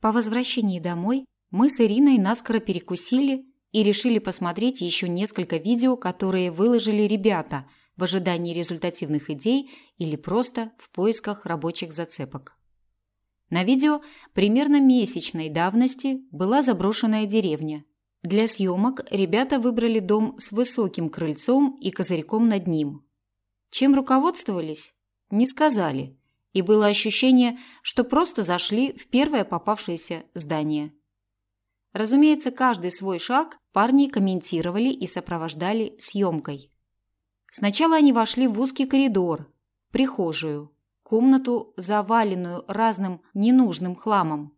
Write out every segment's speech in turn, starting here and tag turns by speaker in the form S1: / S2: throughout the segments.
S1: По возвращении домой мы с Ириной наскоро перекусили и решили посмотреть еще несколько видео, которые выложили ребята в ожидании результативных идей или просто в поисках рабочих зацепок. На видео примерно месячной давности была заброшенная деревня. Для съемок ребята выбрали дом с высоким крыльцом и козырьком над ним. Чем руководствовались? Не сказали. И было ощущение, что просто зашли в первое попавшееся здание. Разумеется, каждый свой шаг парни комментировали и сопровождали съемкой. Сначала они вошли в узкий коридор, прихожую, комнату, заваленную разным ненужным хламом.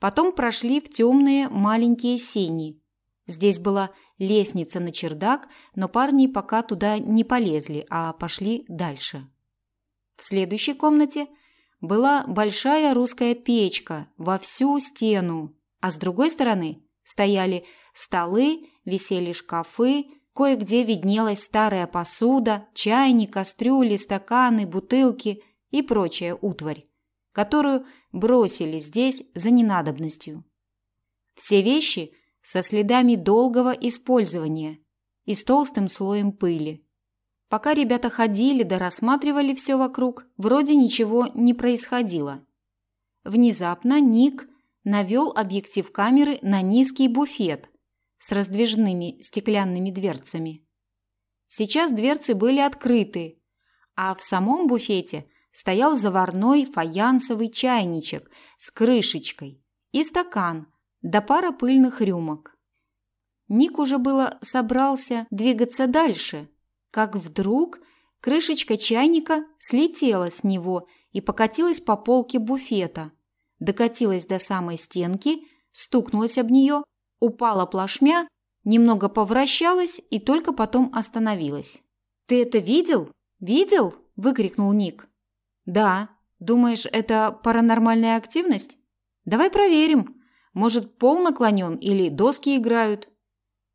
S1: Потом прошли в темные маленькие сени. Здесь была лестница на чердак, но парни пока туда не полезли, а пошли дальше. В следующей комнате была большая русская печка во всю стену, а с другой стороны стояли столы, висели шкафы, кое-где виднелась старая посуда, чайник, кастрюли, стаканы, бутылки и прочая утварь, которую бросили здесь за ненадобностью. Все вещи со следами долгого использования и с толстым слоем пыли. Пока ребята ходили да рассматривали все вокруг, вроде ничего не происходило. Внезапно Ник навел объектив камеры на низкий буфет с раздвижными стеклянными дверцами. Сейчас дверцы были открыты, а в самом буфете стоял заварной фаянсовый чайничек с крышечкой и стакан да пара пыльных рюмок. Ник уже было собрался двигаться дальше, как вдруг крышечка чайника слетела с него и покатилась по полке буфета, докатилась до самой стенки, стукнулась об нее, упала плашмя, немного повращалась и только потом остановилась. «Ты это видел? Видел?» – выкрикнул Ник. «Да. Думаешь, это паранормальная активность? Давай проверим. Может, пол наклонен или доски играют?»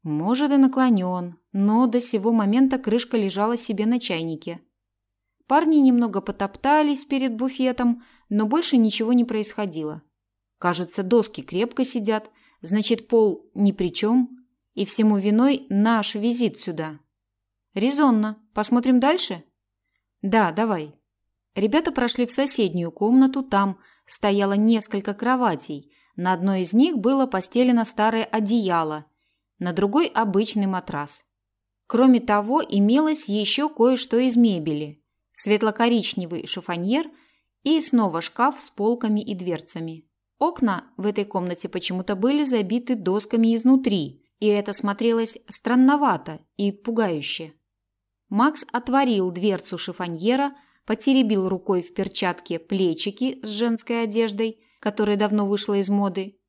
S1: «Может, и наклонен, но до сего момента крышка лежала себе на чайнике». Парни немного потоптались перед буфетом, но больше ничего не происходило. Кажется, доски крепко сидят, значит, пол ни при чем, и всему виной наш визит сюда. Резонно. Посмотрим дальше? Да, давай. Ребята прошли в соседнюю комнату, там стояло несколько кроватей. На одной из них было постелено старое одеяло, на другой – обычный матрас. Кроме того, имелось еще кое-что из мебели. Светло-коричневый шифоньер и снова шкаф с полками и дверцами. Окна в этой комнате почему-то были забиты досками изнутри, и это смотрелось странновато и пугающе. Макс отворил дверцу шифоньера, потеребил рукой в перчатке плечики с женской одеждой, которая давно вышла из моды,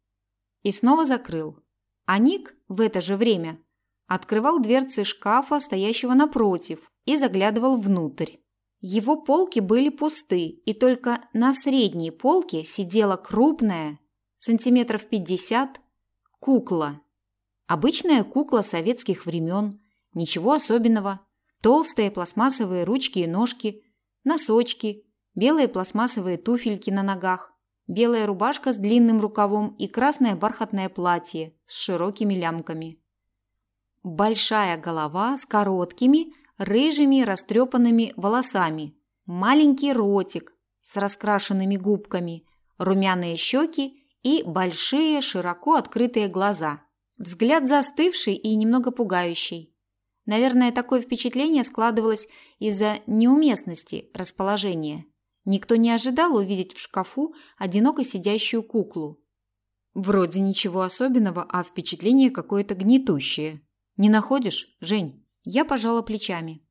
S1: и снова закрыл. А Ник в это же время открывал дверцы шкафа, стоящего напротив, и заглядывал внутрь. Его полки были пусты, и только на средней полке сидела крупная, сантиметров пятьдесят, кукла. Обычная кукла советских времен, ничего особенного. Толстые пластмассовые ручки и ножки, носочки, белые пластмассовые туфельки на ногах, белая рубашка с длинным рукавом и красное бархатное платье с широкими лямками. Большая голова с короткими, рыжими растрепанными волосами, маленький ротик с раскрашенными губками, румяные щеки и большие, широко открытые глаза. Взгляд застывший и немного пугающий. Наверное, такое впечатление складывалось из-за неуместности расположения. Никто не ожидал увидеть в шкафу одиноко сидящую куклу. Вроде ничего особенного, а впечатление какое-то гнетущее. Не находишь, Жень? Я пожала плечами.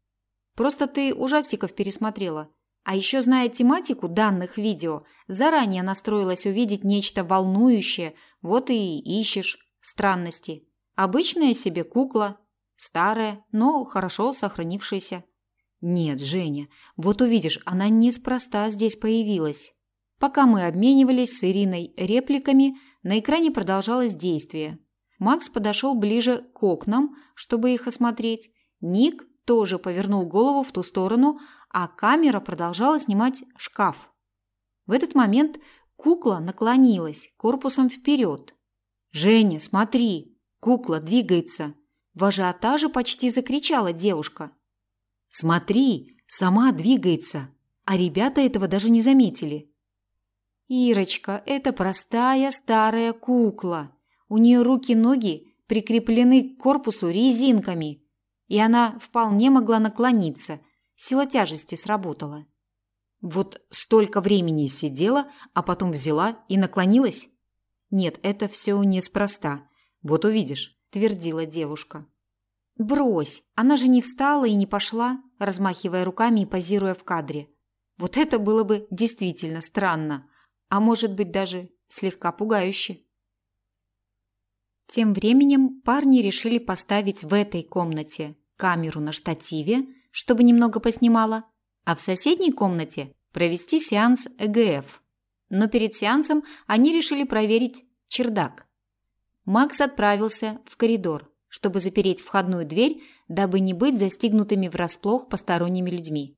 S1: Просто ты ужастиков пересмотрела. А еще, зная тематику данных видео, заранее настроилась увидеть нечто волнующее, вот и ищешь странности. Обычная себе кукла, Старая, но хорошо сохранившаяся. Нет, Женя, вот увидишь, она неспроста здесь появилась. Пока мы обменивались с Ириной репликами, на экране продолжалось действие. Макс подошел ближе к окнам, чтобы их осмотреть. Ник тоже повернул голову в ту сторону, а камера продолжала снимать шкаф. В этот момент Кукла наклонилась корпусом вперед. «Женя, смотри! Кукла двигается!» В ажиотаже почти закричала девушка. «Смотри, сама двигается!» А ребята этого даже не заметили. «Ирочка, это простая старая кукла. У нее руки-ноги прикреплены к корпусу резинками, и она вполне могла наклониться. Сила тяжести сработала». Вот столько времени сидела, а потом взяла и наклонилась? Нет, это все неспроста. Вот увидишь, твердила девушка. Брось, она же не встала и не пошла, размахивая руками и позируя в кадре. Вот это было бы действительно странно, а может быть даже слегка пугающе. Тем временем парни решили поставить в этой комнате камеру на штативе, чтобы немного поснимала, а в соседней комнате провести сеанс ЭГФ. Но перед сеансом они решили проверить чердак. Макс отправился в коридор, чтобы запереть входную дверь, дабы не быть застигнутыми врасплох посторонними людьми.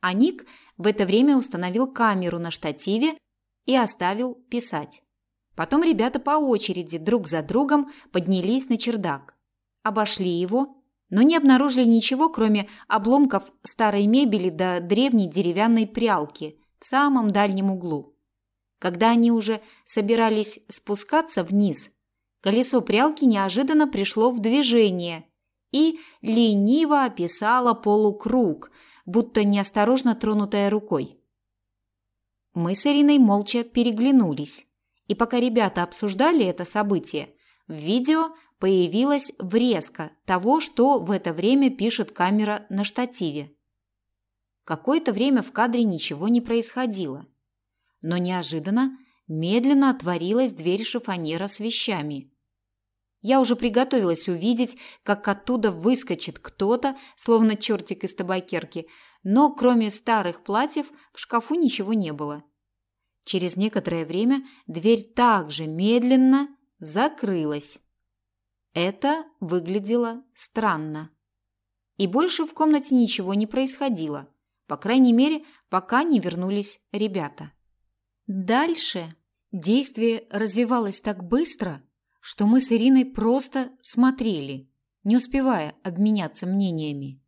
S1: А Ник в это время установил камеру на штативе и оставил писать. Потом ребята по очереди друг за другом поднялись на чердак, обошли его но не обнаружили ничего, кроме обломков старой мебели до древней деревянной прялки в самом дальнем углу. Когда они уже собирались спускаться вниз, колесо прялки неожиданно пришло в движение и лениво описало полукруг, будто неосторожно тронутая рукой. Мы с Ириной молча переглянулись, и пока ребята обсуждали это событие, в видео появилась врезка того, что в это время пишет камера на штативе. Какое-то время в кадре ничего не происходило. Но неожиданно медленно отворилась дверь шифонера с вещами. Я уже приготовилась увидеть, как оттуда выскочит кто-то, словно чертик из табакерки, но кроме старых платьев в шкафу ничего не было. Через некоторое время дверь также медленно закрылась. Это выглядело странно. И больше в комнате ничего не происходило, по крайней мере, пока не вернулись ребята. Дальше действие развивалось так быстро, что мы с Ириной просто смотрели, не успевая обменяться мнениями.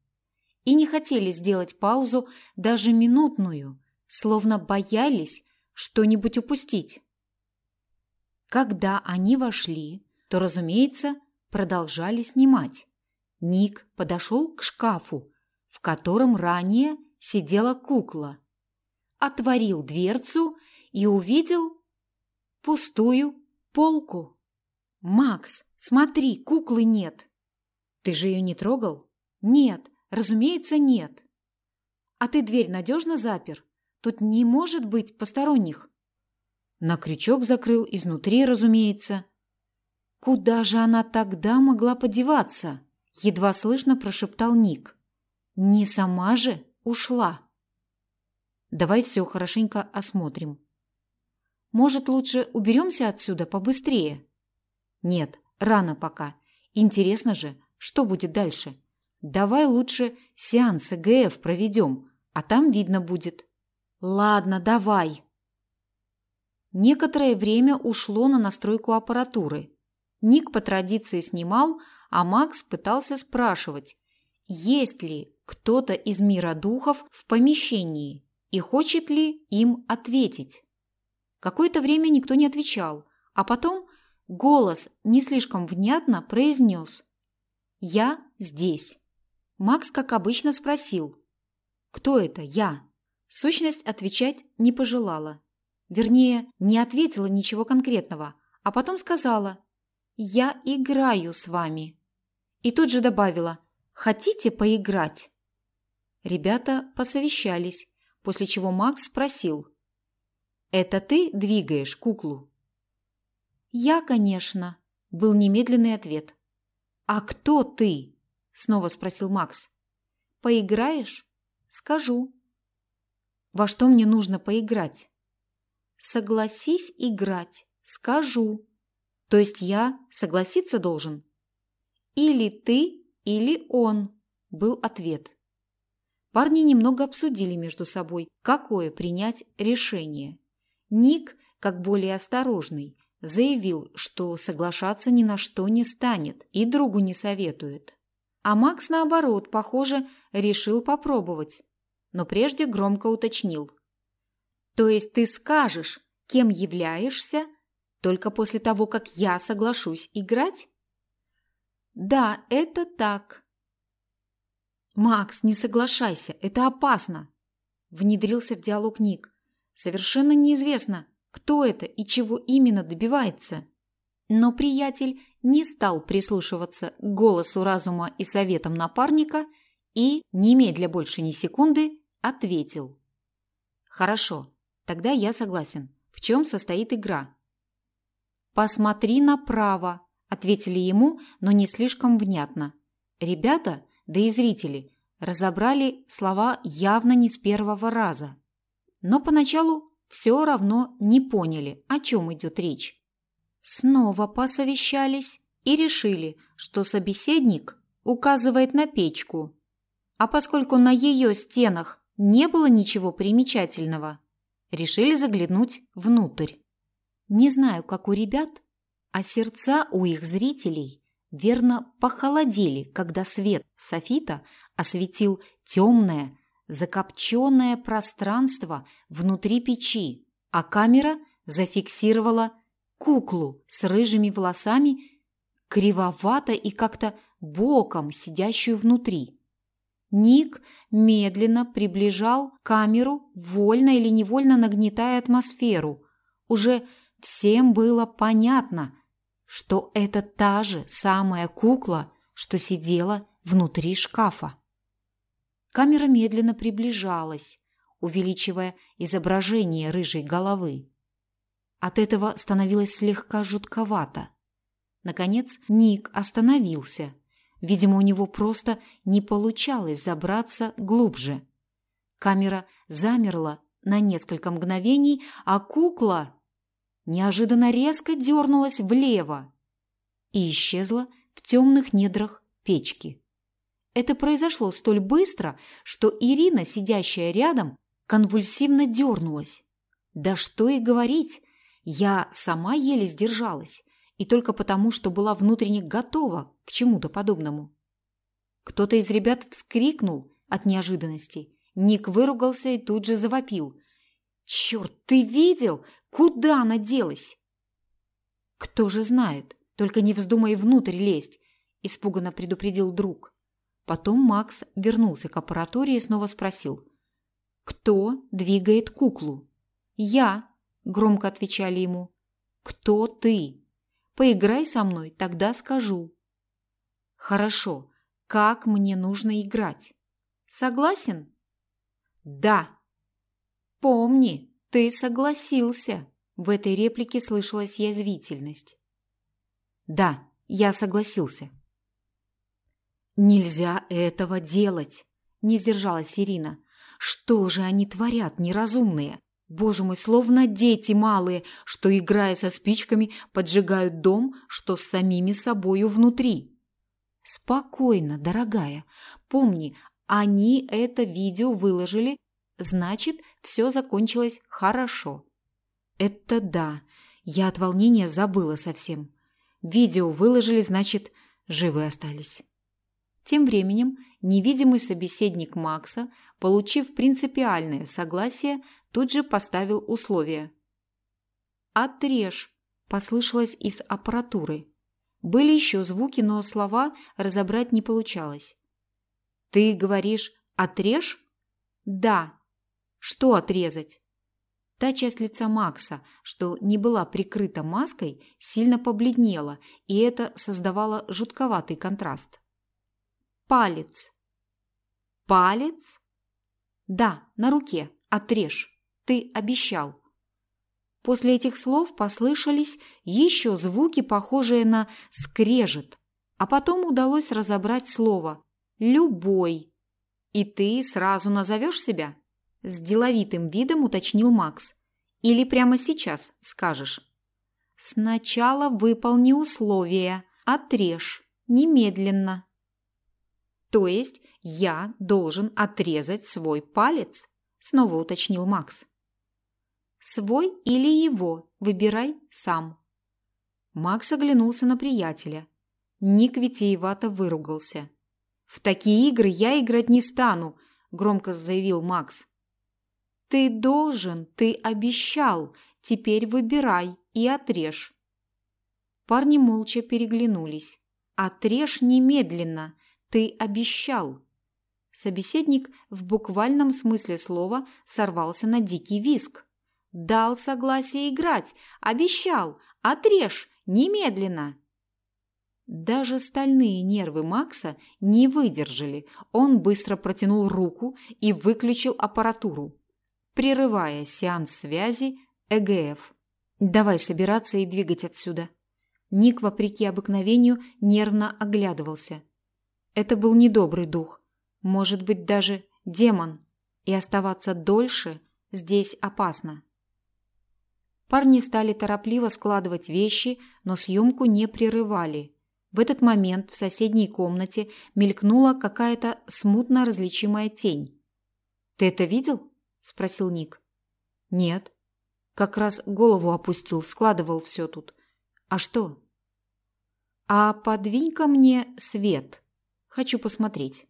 S1: И не хотели сделать паузу даже минутную, словно боялись что-нибудь упустить. Когда они вошли, то, разумеется, продолжали снимать. Ник подошел к шкафу, в котором ранее сидела кукла. Отворил дверцу и увидел пустую полку. «Макс, смотри, куклы нет!» «Ты же ее не трогал?» «Нет, разумеется, нет!» «А ты дверь надежно запер? Тут не может быть посторонних!» На крючок закрыл изнутри, разумеется. «Куда же она тогда могла подеваться?» – едва слышно прошептал Ник. «Не сама же ушла?» «Давай все хорошенько осмотрим». «Может, лучше уберемся отсюда побыстрее?» «Нет, рано пока. Интересно же, что будет дальше. Давай лучше сеанс ЭГФ проведем, а там видно будет». «Ладно, давай». Некоторое время ушло на настройку аппаратуры – Ник по традиции снимал, а Макс пытался спрашивать, есть ли кто-то из мира духов в помещении и хочет ли им ответить. Какое-то время никто не отвечал, а потом голос не слишком внятно произнес «Я здесь». Макс, как обычно, спросил «Кто это? Я?» Сущность отвечать не пожелала. Вернее, не ответила ничего конкретного, а потом сказала «Я играю с вами». И тут же добавила «Хотите поиграть?» Ребята посовещались, после чего Макс спросил «Это ты двигаешь куклу?» «Я, конечно», – был немедленный ответ. «А кто ты?» – снова спросил Макс. «Поиграешь?» «Скажу». «Во что мне нужно поиграть?» «Согласись играть. Скажу». То есть я согласиться должен? Или ты, или он, был ответ. Парни немного обсудили между собой, какое принять решение. Ник, как более осторожный, заявил, что соглашаться ни на что не станет и другу не советует. А Макс, наоборот, похоже, решил попробовать. Но прежде громко уточнил. «То есть ты скажешь, кем являешься, только после того, как я соглашусь играть?» «Да, это так». «Макс, не соглашайся, это опасно!» Внедрился в диалог Ник. «Совершенно неизвестно, кто это и чего именно добивается». Но приятель не стал прислушиваться к голосу разума и советам напарника и, немедля больше ни секунды, ответил. «Хорошо, тогда я согласен. В чем состоит игра?» «Посмотри направо», – ответили ему, но не слишком внятно. Ребята, да и зрители, разобрали слова явно не с первого раза. Но поначалу все равно не поняли, о чем идет речь. Снова посовещались и решили, что собеседник указывает на печку. А поскольку на ее стенах не было ничего примечательного, решили заглянуть внутрь. Не знаю, как у ребят, а сердца у их зрителей верно похолодели, когда свет софита осветил темное, закопченное пространство внутри печи, а камера зафиксировала куклу с рыжими волосами, кривовато и как-то боком сидящую внутри. Ник медленно приближал камеру, вольно или невольно нагнетая атмосферу. Уже всем было понятно, что это та же самая кукла, что сидела внутри шкафа. Камера медленно приближалась, увеличивая изображение рыжей головы. От этого становилось слегка жутковато. Наконец Ник остановился. Видимо, у него просто не получалось забраться глубже. Камера замерла на несколько мгновений, а кукла неожиданно резко дернулась влево и исчезла в темных недрах печки. Это произошло столь быстро, что Ирина, сидящая рядом, конвульсивно дернулась. Да что и говорить, я сама еле сдержалась, и только потому, что была внутренне готова к чему-то подобному. Кто-то из ребят вскрикнул от неожиданности. Ник выругался и тут же завопил. «Черт, ты видел? Куда она делась?» «Кто же знает? Только не вздумай внутрь лезть», – испуганно предупредил друг. Потом Макс вернулся к аппаратуре и снова спросил. «Кто двигает куклу?» «Я», громко отвечали ему. Кто ты? Поиграй со мной, тогда скажу. Хорошо. Как мне нужно играть? Согласен? Да. Помни, ты согласился. В этой реплике слышалась язвительность. Да, я согласился. Нельзя этого делать, не сдержалась Ирина. Что же они творят, неразумные? Боже мой, словно дети малые, что, играя со спичками, поджигают дом, что с самими собою внутри. Спокойно, дорогая. Помни, они это видео выложили, значит, все закончилось хорошо. Это да, я от волнения забыла совсем. Видео выложили, значит, живы остались. Тем временем невидимый собеседник Макса, получив принципиальное согласие, тут же поставил условие. «Отрежь!» – послышалось из аппаратуры. Были еще звуки, но слова разобрать не получалось. «Ты говоришь «отрежь»?» «Да». «Что отрезать?» Та часть лица Макса, что не была прикрыта маской, сильно побледнела, и это создавало жутковатый контраст. «Палец». «Палец?» «Да, на руке. Отрежь». Ты обещал». После этих слов послышались еще звуки, похожие на скрежет, а потом удалось разобрать слово «любой». «И ты сразу назовешь себя?» С деловитым видом уточнил Макс. «Или прямо сейчас скажешь?» «Сначала выполни условия, отрежь, немедленно». «То есть я должен отрезать свой палец?» Снова уточнил Макс. Свой или его, выбирай сам. Макс оглянулся на приятеля. Ник витиевато выругался. «В такие игры я играть не стану», – громко заявил Макс. «Ты должен, ты обещал, теперь выбирай и отрежь». Парни молча переглянулись. «Отрежь немедленно, ты обещал». Собеседник в буквальном смысле слова сорвался на дикий виск. «Дал согласие играть, обещал, отрежь, немедленно!» Даже стальные нервы Макса не выдержали. Он быстро протянул руку и выключил аппаратуру, прерывая сеанс связи ЭГФ. «Давай собираться и двигать отсюда». Ник, вопреки обыкновению, нервно оглядывался. Это был недобрый дух. Может быть, даже демон. И оставаться дольше здесь опасно. Парни стали торопливо складывать вещи, но съемку не прерывали. В этот момент в соседней комнате мелькнула какая-то смутно различимая тень. «Ты это видел?» – спросил Ник. «Нет». Как раз голову опустил, складывал все тут. «А что?» «А подвинь-ка мне свет. Хочу посмотреть».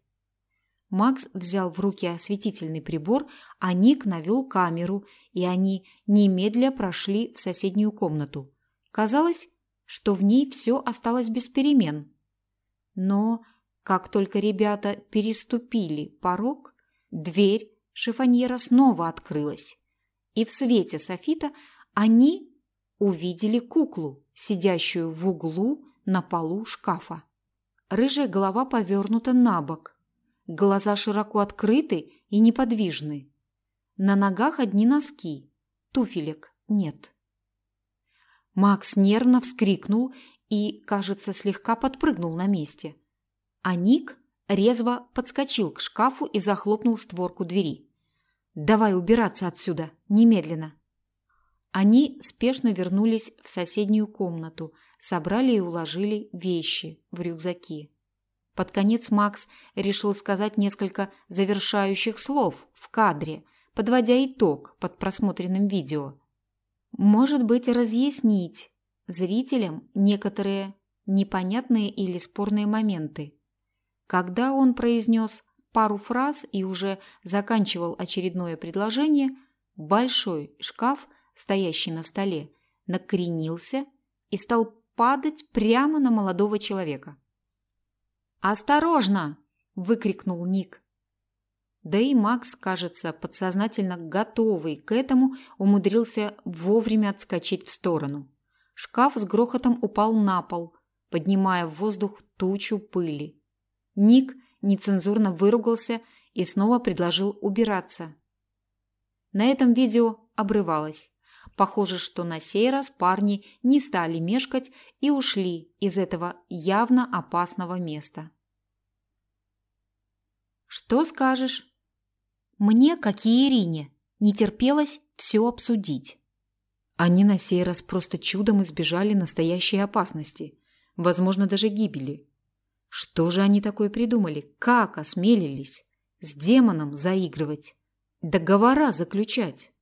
S1: Макс взял в руки осветительный прибор, а Ник навел камеру, и они немедля прошли в соседнюю комнату. Казалось, что в ней все осталось без перемен. Но как только ребята переступили порог, дверь шифоньера снова открылась, и в свете софита они увидели куклу, сидящую в углу на полу шкафа. Рыжая голова повернута на бок, Глаза широко открыты и неподвижны. На ногах одни носки. Туфелек нет. Макс нервно вскрикнул и, кажется, слегка подпрыгнул на месте. А Ник резво подскочил к шкафу и захлопнул створку двери. «Давай убираться отсюда, немедленно!» Они спешно вернулись в соседнюю комнату, собрали и уложили вещи в рюкзаки. Под конец Макс решил сказать несколько завершающих слов в кадре, подводя итог под просмотренным видео. Может быть, разъяснить зрителям некоторые непонятные или спорные моменты. Когда он произнес пару фраз и уже заканчивал очередное предложение, большой шкаф, стоящий на столе, накренился и стал падать прямо на молодого человека. «Осторожно!» – выкрикнул Ник. Да и Макс, кажется, подсознательно готовый к этому, умудрился вовремя отскочить в сторону. Шкаф с грохотом упал на пол, поднимая в воздух тучу пыли. Ник нецензурно выругался и снова предложил убираться. На этом видео обрывалось. Похоже, что на сей раз парни не стали мешкать и ушли из этого явно опасного места. «Что скажешь?» Мне, как и Ирине, не терпелось все обсудить. Они на сей раз просто чудом избежали настоящей опасности, возможно, даже гибели. Что же они такое придумали? Как осмелились? С демоном заигрывать? Договора заключать?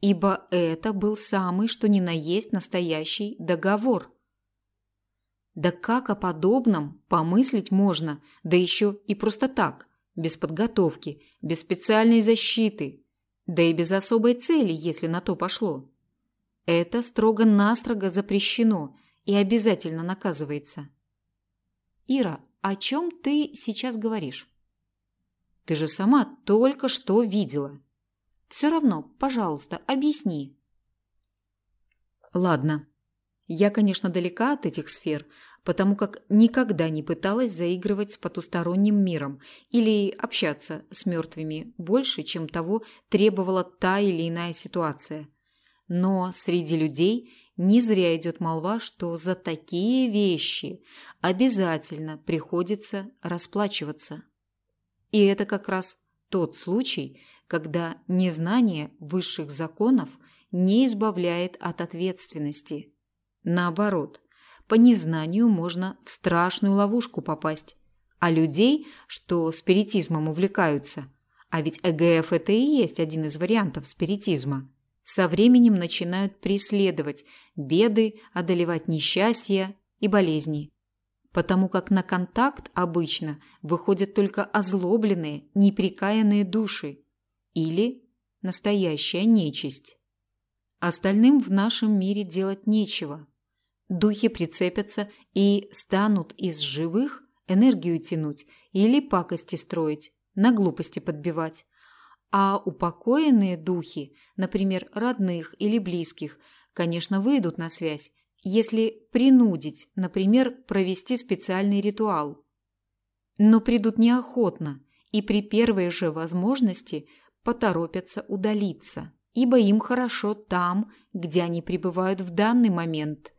S1: Ибо это был самый что ни на есть настоящий договор. Да как о подобном помыслить можно, да еще и просто так, без подготовки, без специальной защиты, да и без особой цели, если на то пошло. Это строго-настрого запрещено и обязательно наказывается. Ира, о чем ты сейчас говоришь? Ты же сама только что видела. Все равно, пожалуйста, объясни. Ладно. Я, конечно, далека от этих сфер, потому как никогда не пыталась заигрывать с потусторонним миром или общаться с мертвыми больше, чем того требовала та или иная ситуация. Но среди людей не зря идет молва, что за такие вещи обязательно приходится расплачиваться. И это как раз тот случай, когда незнание высших законов не избавляет от ответственности. Наоборот, по незнанию можно в страшную ловушку попасть. А людей, что спиритизмом увлекаются, а ведь ЭГФ это и есть один из вариантов спиритизма, со временем начинают преследовать беды, одолевать несчастья и болезни. Потому как на контакт обычно выходят только озлобленные, неприкаянные души или настоящая нечисть. Остальным в нашем мире делать нечего. Духи прицепятся и станут из живых энергию тянуть или пакости строить, на глупости подбивать. А упокоенные духи, например, родных или близких, конечно, выйдут на связь, если принудить, например, провести специальный ритуал. Но придут неохотно и при первой же возможности поторопятся удалиться, ибо им хорошо там, где они пребывают в данный момент,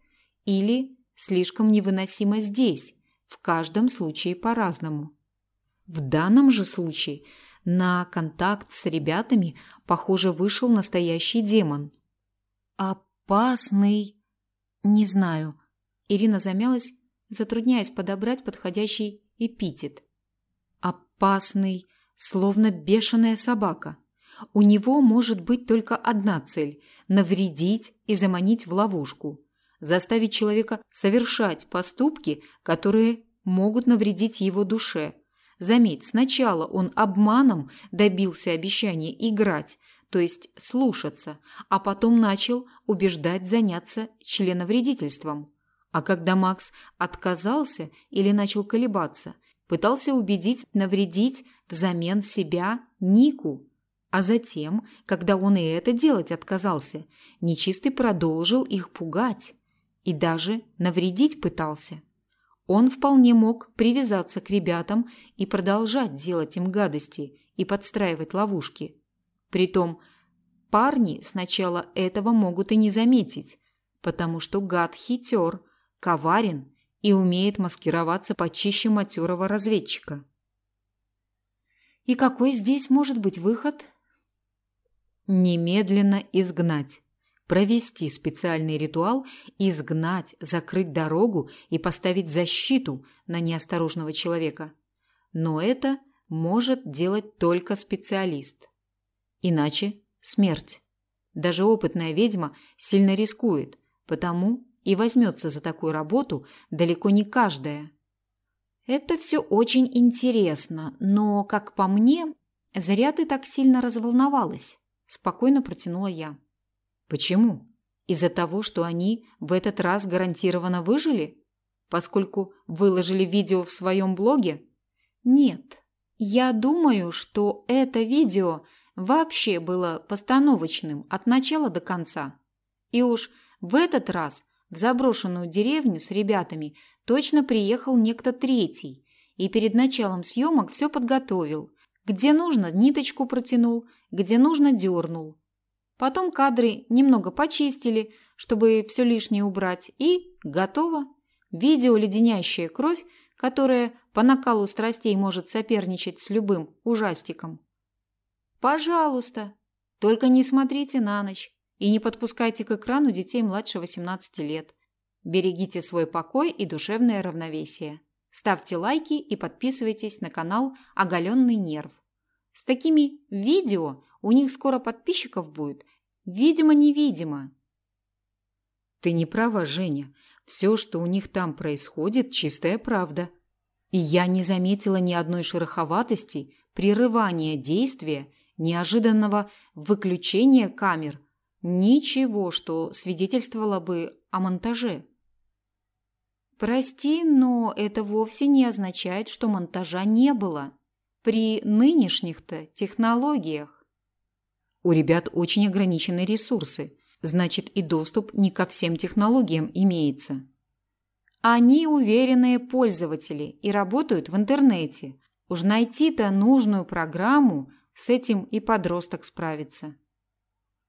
S1: или слишком невыносимо здесь, в каждом случае по-разному. В данном же случае на контакт с ребятами, похоже, вышел настоящий демон. Опасный... Не знаю. Ирина замялась, затрудняясь подобрать подходящий эпитет. Опасный, словно бешеная собака. У него может быть только одна цель – навредить и заманить в ловушку. Заставить человека совершать поступки, которые могут навредить его душе – Заметь, сначала он обманом добился обещания играть, то есть слушаться, а потом начал убеждать заняться членовредительством. А когда Макс отказался или начал колебаться, пытался убедить навредить взамен себя Нику. А затем, когда он и это делать отказался, нечистый продолжил их пугать и даже навредить пытался. Он вполне мог привязаться к ребятам и продолжать делать им гадости и подстраивать ловушки. Притом парни сначала этого могут и не заметить, потому что гад хитер, коварен и умеет маскироваться почище матерого разведчика. И какой здесь может быть выход? Немедленно изгнать провести специальный ритуал, изгнать, закрыть дорогу и поставить защиту на неосторожного человека. Но это может делать только специалист. Иначе смерть. Даже опытная ведьма сильно рискует, потому и возьмется за такую работу далеко не каждая. Это все очень интересно, но, как по мне, зря ты так сильно разволновалась, спокойно протянула я. Почему? Из-за того, что они в этот раз гарантированно выжили? Поскольку выложили видео в своем блоге? Нет. Я думаю, что это видео вообще было постановочным от начала до конца. И уж в этот раз в заброшенную деревню с ребятами точно приехал некто третий и перед началом съемок все подготовил. Где нужно, ниточку протянул, где нужно, дернул. Потом кадры немного почистили, чтобы все лишнее убрать, и готово. Видео «Леденящая кровь», которая по накалу страстей может соперничать с любым ужастиком. Пожалуйста, только не смотрите на ночь и не подпускайте к экрану детей младше 18 лет. Берегите свой покой и душевное равновесие. Ставьте лайки и подписывайтесь на канал «Оголенный нерв». С такими видео у них скоро подписчиков будет Видимо-невидимо. Ты не права, Женя. Все, что у них там происходит, чистая правда. И я не заметила ни одной шероховатости, прерывания действия, неожиданного выключения камер, ничего, что свидетельствовало бы о монтаже. Прости, но это вовсе не означает, что монтажа не было при нынешних-то технологиях. У ребят очень ограниченные ресурсы, значит и доступ не ко всем технологиям имеется. Они уверенные пользователи и работают в интернете. Уж найти-то нужную программу, с этим и подросток справится.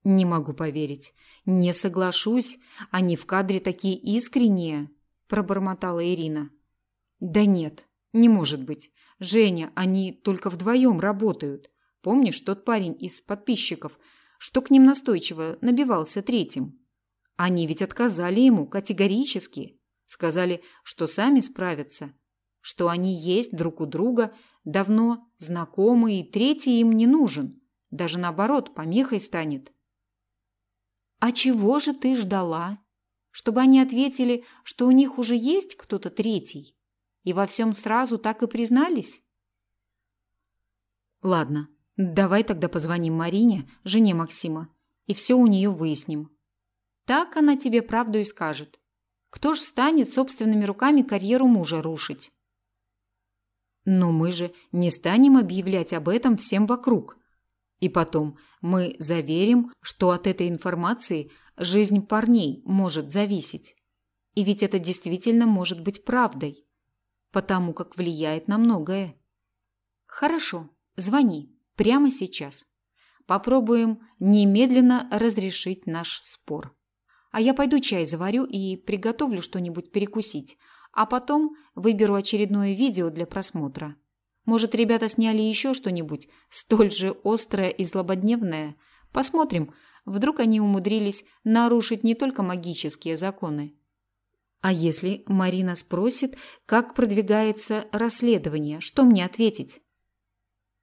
S1: Не могу поверить. Не соглашусь, они в кадре такие искренние, пробормотала Ирина. Да нет, не может быть. Женя, они только вдвоем работают. Помнишь тот парень из подписчиков, что к ним настойчиво набивался третьим? Они ведь отказали ему категорически. Сказали, что сами справятся, что они есть друг у друга, давно знакомы, и третий им не нужен. Даже наоборот, помехой станет. А чего же ты ждала? Чтобы они ответили, что у них уже есть кто-то третий? И во всем сразу так и признались? Ладно, давай тогда позвоним Марине, жене Максима, и все у нее выясним. Так она тебе правду и скажет. Кто ж станет собственными руками карьеру мужа рушить? Но мы же не станем объявлять об этом всем вокруг. И потом, мы заверим, что от этой информации жизнь парней может зависеть. И ведь это действительно может быть правдой, потому как влияет на многое. Хорошо, звони прямо сейчас. Попробуем немедленно разрешить наш спор. А я пойду чай заварю и приготовлю что-нибудь перекусить, а потом выберу очередное видео для просмотра. Может, ребята сняли еще что-нибудь столь же острое и злободневное? Посмотрим, вдруг они умудрились нарушить не только магические законы. А если Марина спросит, как продвигается расследование, что мне ответить?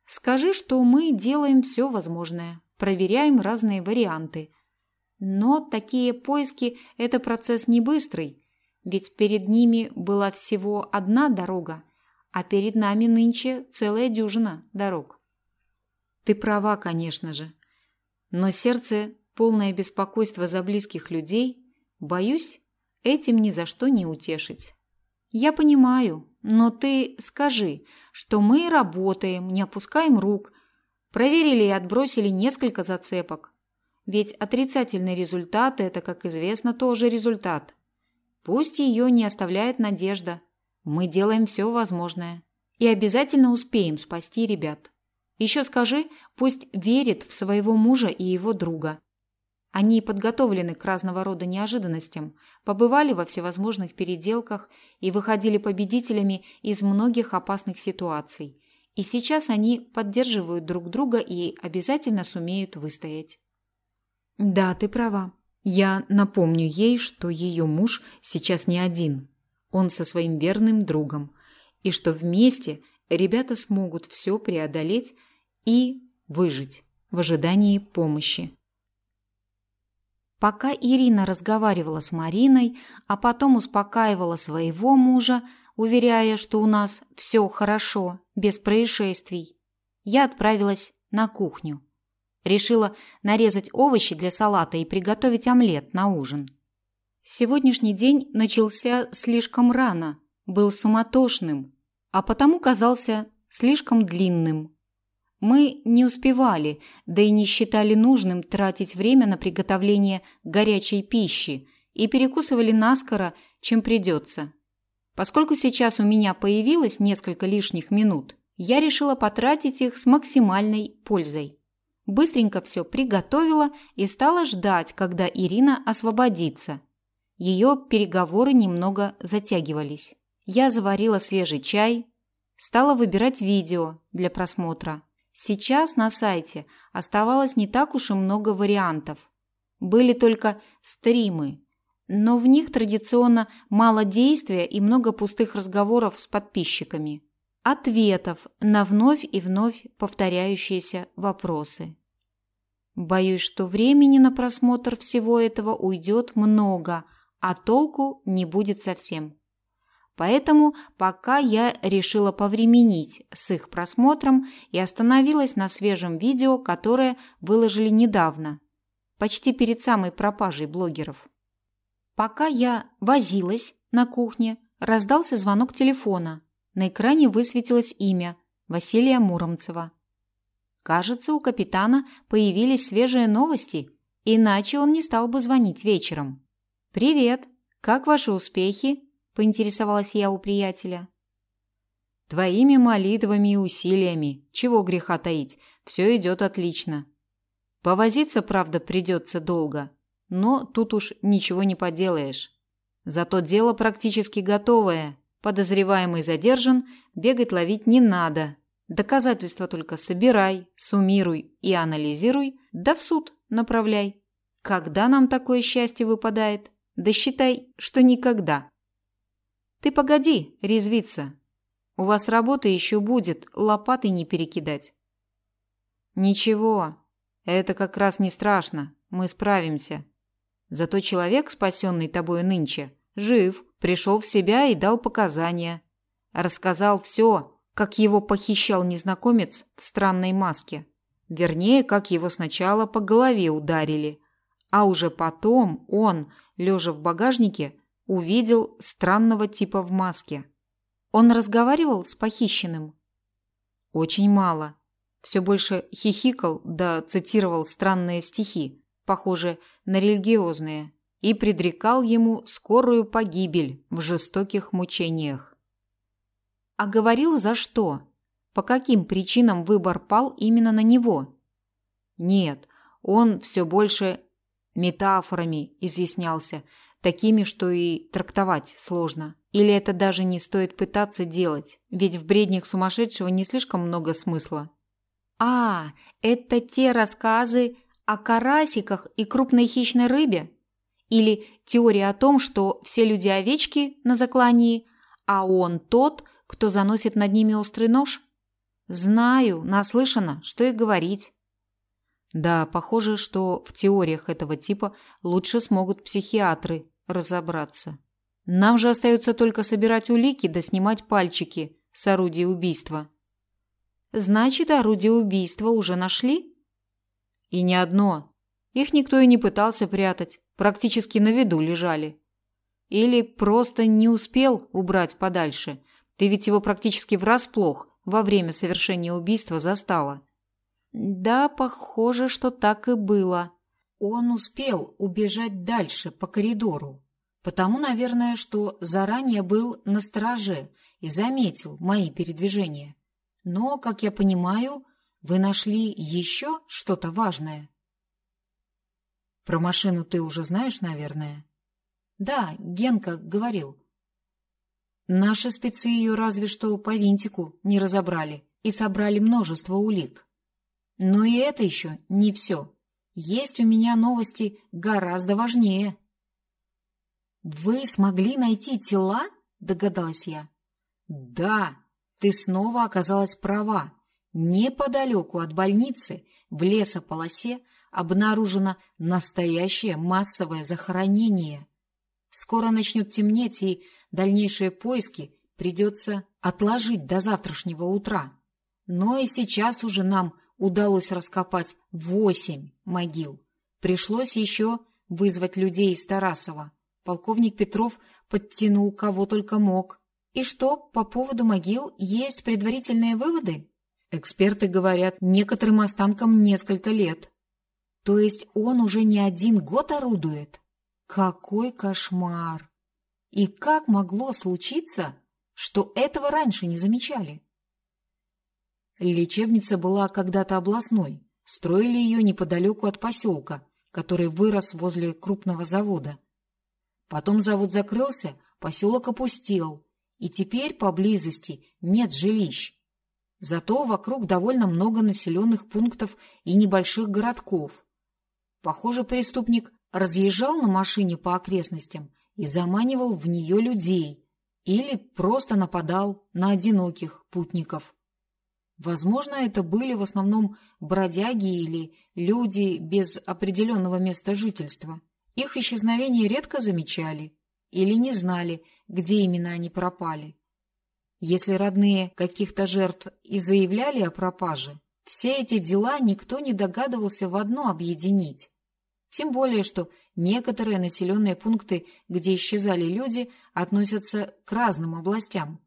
S1: Скажи, что мы делаем все возможное, проверяем разные варианты – но такие поиски – это процесс не быстрый, ведь перед ними была всего одна дорога, а перед нами нынче целая дюжина дорог. Ты права, конечно же. Но сердце, полное беспокойства за близких людей, боюсь, этим ни за что не утешить. Я понимаю, но ты скажи, что мы работаем, не опускаем рук, проверили и отбросили несколько зацепок, ведь отрицательный результат – это, как известно, тоже результат. Пусть ее не оставляет надежда. Мы делаем все возможное. И обязательно успеем спасти ребят. Еще скажи, пусть верит в своего мужа и его друга. Они подготовлены к разного рода неожиданностям, побывали во всевозможных переделках и выходили победителями из многих опасных ситуаций. И сейчас они поддерживают друг друга и обязательно сумеют выстоять. Да, ты права. Я напомню ей, что ее муж сейчас не один. Он со своим верным другом. И что вместе ребята смогут все преодолеть и выжить в ожидании помощи. Пока Ирина разговаривала с Мариной, а потом успокаивала своего мужа, уверяя, что у нас все хорошо, без происшествий, я отправилась на кухню. Решила нарезать овощи для салата и приготовить омлет на ужин. Сегодняшний день начался слишком рано, был суматошным, а потому казался слишком длинным. Мы не успевали, да и не считали нужным тратить время на приготовление горячей пищи и перекусывали наскоро, чем придется. Поскольку сейчас у меня появилось несколько лишних минут, я решила потратить их с максимальной пользой. Быстренько все приготовила и стала ждать, когда Ирина освободится. Ее переговоры немного затягивались. Я заварила свежий чай, стала выбирать видео для просмотра. Сейчас на сайте оставалось не так уж и много вариантов. Были только стримы, но в них традиционно мало действия и много пустых разговоров с подписчиками. Ответов на вновь и вновь повторяющиеся вопросы. Боюсь, что времени на просмотр всего этого уйдет много, а толку не будет совсем. Поэтому пока я решила повременить с их просмотром и остановилась на свежем видео, которое выложили недавно, почти перед самой пропажей блогеров. Пока я возилась на кухне, раздался звонок телефона. На экране высветилось имя Василия Муромцева. Кажется, у капитана появились свежие новости, иначе он не стал бы звонить вечером. «Привет! Как ваши успехи?» – поинтересовалась я у приятеля. «Твоими молитвами и усилиями, чего греха таить, все идет отлично. Повозиться, правда, придется долго, но тут уж ничего не поделаешь. Зато дело практически готовое. Подозреваемый задержан, бегать ловить не надо, Доказательства только собирай, суммируй и анализируй, да в суд направляй. Когда нам такое счастье выпадает? Да считай, что никогда. Ты погоди резвиться. У вас работа еще будет, лопатой не перекидать. Ничего, это как раз не страшно, мы справимся. Зато человек, спасенный тобой нынче, жив, пришел в себя и дал показания. Рассказал все, как его похищал незнакомец в странной маске. Вернее, как его сначала по голове ударили, а уже потом он, лежа в багажнике, увидел странного типа в маске. Он разговаривал с похищенным? Очень мало. Все больше хихикал да цитировал странные стихи, похожие на религиозные, и предрекал ему скорую погибель в жестоких мучениях. А говорил за что? По каким причинам выбор пал именно на него? Нет, он все больше метафорами изъяснялся, такими, что и трактовать сложно. Или это даже не стоит пытаться делать, ведь в бреднях сумасшедшего не слишком много смысла. А, это те рассказы о карасиках и крупной хищной рыбе? Или теория о том, что все люди овечки на заклании, а он тот, кто заносит над ними острый нож? Знаю, наслышано, что и говорить. Да, похоже, что в теориях этого типа лучше смогут психиатры разобраться. Нам же остается только собирать улики да снимать пальчики с орудия убийства. Значит, орудие убийства уже нашли? И не одно. Их никто и не пытался прятать, практически на виду лежали. Или просто не успел убрать подальше. Ты ведь его практически врасплох во время совершения убийства застала. Да, похоже, что так и было. Он успел убежать дальше по коридору. Потому, наверное, что заранее был на страже и заметил мои передвижения. Но, как я понимаю, вы нашли еще что-то важное. Про машину ты уже знаешь, наверное? Да, Генка говорил. Наши спецы ее разве что по винтику не разобрали и собрали множество улик. Но и это еще не все. Есть у меня новости гораздо важнее. «Вы смогли найти тела?» – догадалась я. «Да, ты снова оказалась права. Неподалеку от больницы, в лесополосе, обнаружено настоящее массовое захоронение. Скоро начнет темнеть, и дальнейшие поиски придется отложить до завтрашнего утра. Но и сейчас уже нам удалось раскопать восемь могил. Пришлось еще вызвать людей из Тарасова. Полковник Петров подтянул кого только мог. И что, по поводу могил есть предварительные выводы? Эксперты говорят, некоторым останкам несколько лет. То есть он уже не один год орудует? Какой кошмар! И как могло случиться, что этого раньше не замечали? Лечебница была когда-то областной. Строили ее неподалеку от поселка, который вырос возле крупного завода. Потом завод закрылся, поселок опустел, и теперь поблизости нет жилищ. Зато вокруг довольно много населенных пунктов и небольших городков. Похоже, преступник разъезжал на машине по окрестностям и заманивал в нее людей или просто нападал на одиноких путников. Возможно, это были в основном бродяги или люди без определенного места жительства. Их исчезновение редко замечали или не знали, где именно они пропали. Если родные каких-то жертв и заявляли о пропаже, все эти дела никто не догадывался в одно объединить. Тем более, что некоторые населенные пункты, где исчезали люди, относятся к разным областям.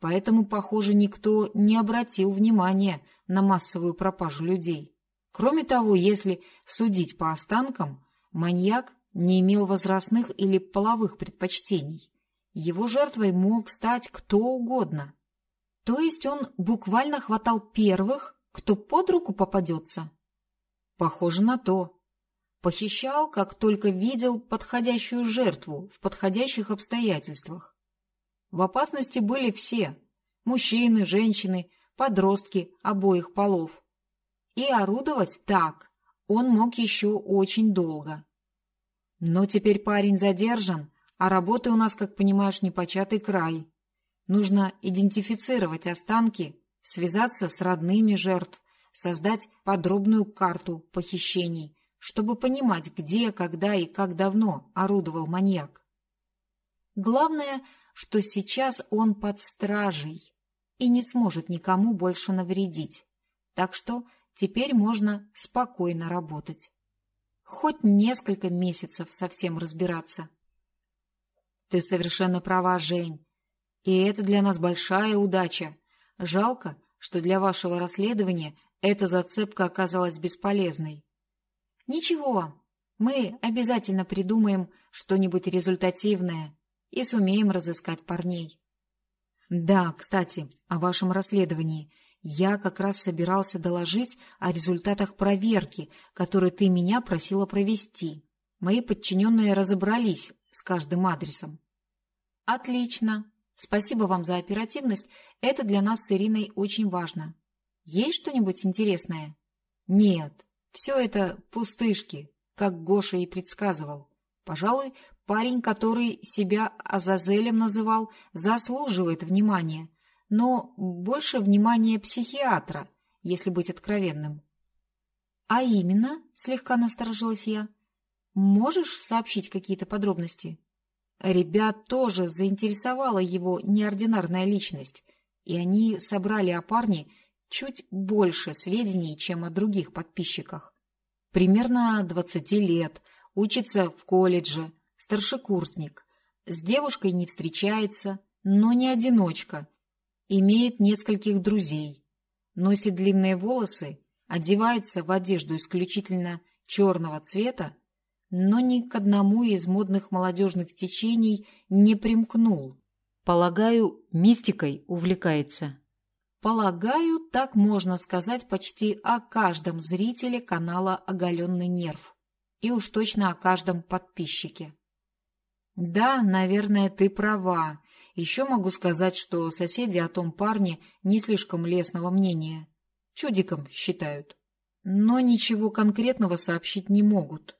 S1: Поэтому, похоже, никто не обратил внимания на массовую пропажу людей. Кроме того, если судить по останкам, маньяк не имел возрастных или половых предпочтений. Его жертвой мог стать кто угодно. То есть он буквально хватал первых, кто под руку попадется? Похоже на то. Похищал, как только видел подходящую жертву в подходящих обстоятельствах. В опасности были все – мужчины, женщины, подростки обоих полов. И орудовать так он мог еще очень долго. Но теперь парень задержан, а работы у нас, как понимаешь, непочатый край. Нужно идентифицировать останки, связаться с родными жертв, создать подробную карту похищений, чтобы понимать, где, когда и как давно орудовал маньяк. Главное, что сейчас он под стражей и не сможет никому больше навредить, так что теперь можно спокойно работать. Хоть несколько месяцев совсем разбираться. Ты совершенно права, Жень. И это для нас большая удача. Жалко, что для вашего расследования эта зацепка оказалась бесполезной. Ничего, мы обязательно придумаем что-нибудь результативное и сумеем разыскать парней. Да, кстати, о вашем расследовании. Я как раз собирался доложить о результатах проверки, которую ты меня просила провести. Мои подчиненные разобрались с каждым адресом. Отлично. Спасибо вам за оперативность. Это для нас с Ириной очень важно. Есть что-нибудь интересное? Нет, все это пустышки, как Гоша и предсказывал. Пожалуй, парень, который себя Азазелем называл, заслуживает внимания, но больше внимания психиатра, если быть откровенным. А именно, слегка насторожилась я, можешь сообщить какие-то подробности? Ребят тоже заинтересовала его неординарная личность, и они собрали о парне чуть больше сведений, чем о других подписчиках. Примерно 20 лет, учится в колледже, старшекурсник, с девушкой не встречается, но не одиночка, имеет нескольких друзей, носит длинные волосы, одевается в одежду исключительно черного цвета, но ни к одному из модных молодежных течений не примкнул. Полагаю, мистикой увлекается. Полагаю, так можно сказать почти о каждом зрителе канала «Оголенный нерв». И уж точно о каждом подписчике. Да, наверное, ты права. Еще могу сказать, что соседи о том парне не слишком лестного мнения. Чудиком считают. Но ничего конкретного сообщить не могут.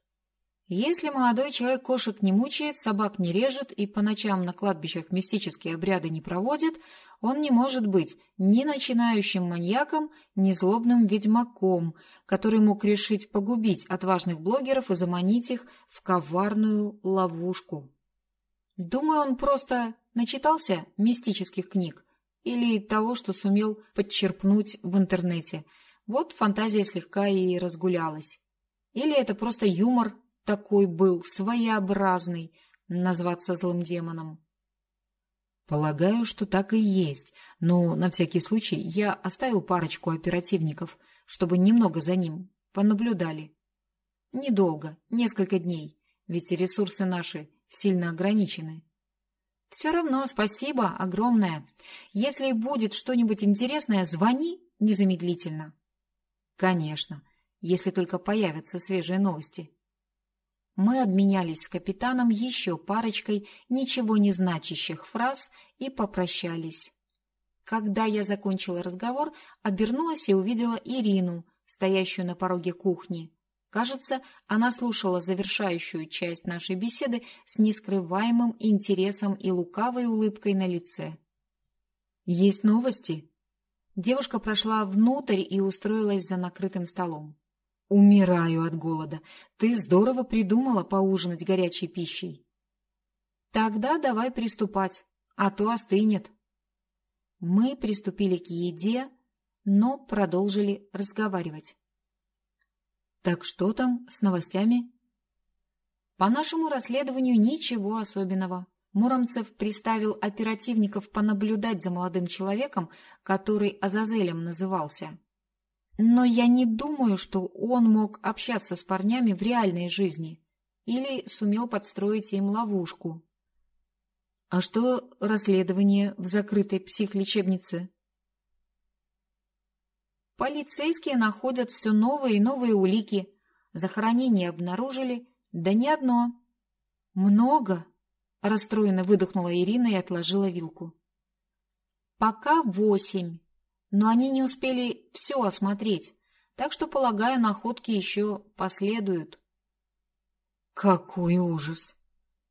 S1: Если молодой человек кошек не мучает, собак не режет и по ночам на кладбищах мистические обряды не проводит, он не может быть ни начинающим маньяком, ни злобным ведьмаком, который мог решить погубить отважных блогеров и заманить их в коварную ловушку. Думаю, он просто начитался мистических книг или того, что сумел подчерпнуть в интернете. Вот фантазия слегка и разгулялась. Или это просто юмор такой был, своеобразный, назваться злым демоном. Полагаю, что так и есть, но на всякий случай я оставил парочку оперативников, чтобы немного за ним понаблюдали. Недолго, несколько дней, ведь ресурсы наши сильно ограничены. Все равно спасибо огромное. Если будет что-нибудь интересное, звони незамедлительно. Конечно, если только появятся свежие новости. Мы обменялись с капитаном еще парочкой ничего не значащих фраз и попрощались. Когда я закончила разговор, обернулась и увидела Ирину, стоящую на пороге кухни. Кажется, она слушала завершающую часть нашей беседы с нескрываемым интересом и лукавой улыбкой на лице. «Есть новости?» Девушка прошла внутрь и устроилась за накрытым столом. Умираю от голода. Ты здорово придумала поужинать горячей пищей. Тогда давай приступать, а то остынет. Мы приступили к еде, но продолжили разговаривать. Так что там с новостями? По нашему расследованию ничего особенного. Муромцев приставил оперативников понаблюдать за молодым человеком, который Азазелем назывался. Но я не думаю, что он мог общаться с парнями в реальной жизни или сумел подстроить им ловушку. А что расследование в закрытой психлечебнице? Полицейские находят все новые и новые улики. Захоронение обнаружили, да не одно. Много, расстроенно выдохнула Ирина и отложила вилку. Пока восемь но они не успели все осмотреть, так что, полагаю, находки еще последуют. Какой ужас!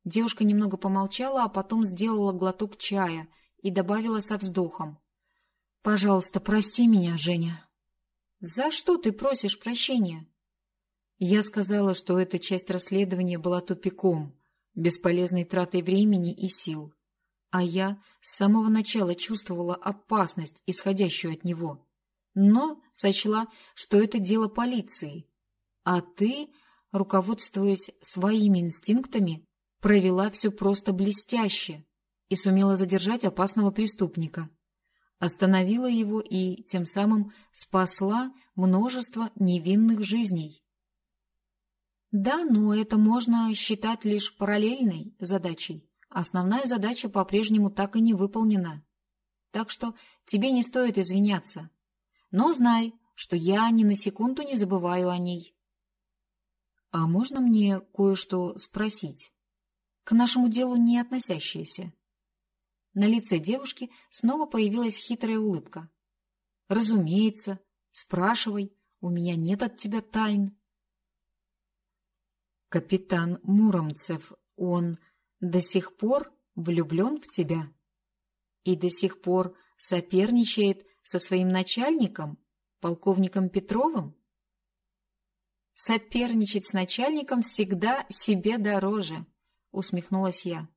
S1: Девушка немного помолчала, а потом сделала глоток чая и добавила со вздохом. «Пожалуйста, прости меня, Женя». «За что ты просишь прощения?» Я сказала, что эта часть расследования была тупиком, бесполезной тратой времени и сил. А я с самого начала чувствовала опасность, исходящую от него. Но сочла, что это дело полиции. А ты, руководствуясь своими инстинктами, провела все просто блестяще и сумела задержать опасного преступника. Остановила его и тем самым спасла множество невинных жизней. Да, но это можно считать лишь параллельной задачей. Основная задача по-прежнему так и не выполнена. Так что тебе не стоит извиняться. Но знай, что я ни на секунду не забываю о ней. А можно мне кое-что спросить? К нашему делу не относящееся. На лице девушки снова появилась хитрая улыбка. Разумеется, спрашивай, у меня нет от тебя тайн. Капитан Муромцев, он до сих пор влюблен в тебя и до сих пор соперничает со своим начальником, полковником Петровым? Соперничать с начальником всегда себе дороже, усмехнулась я.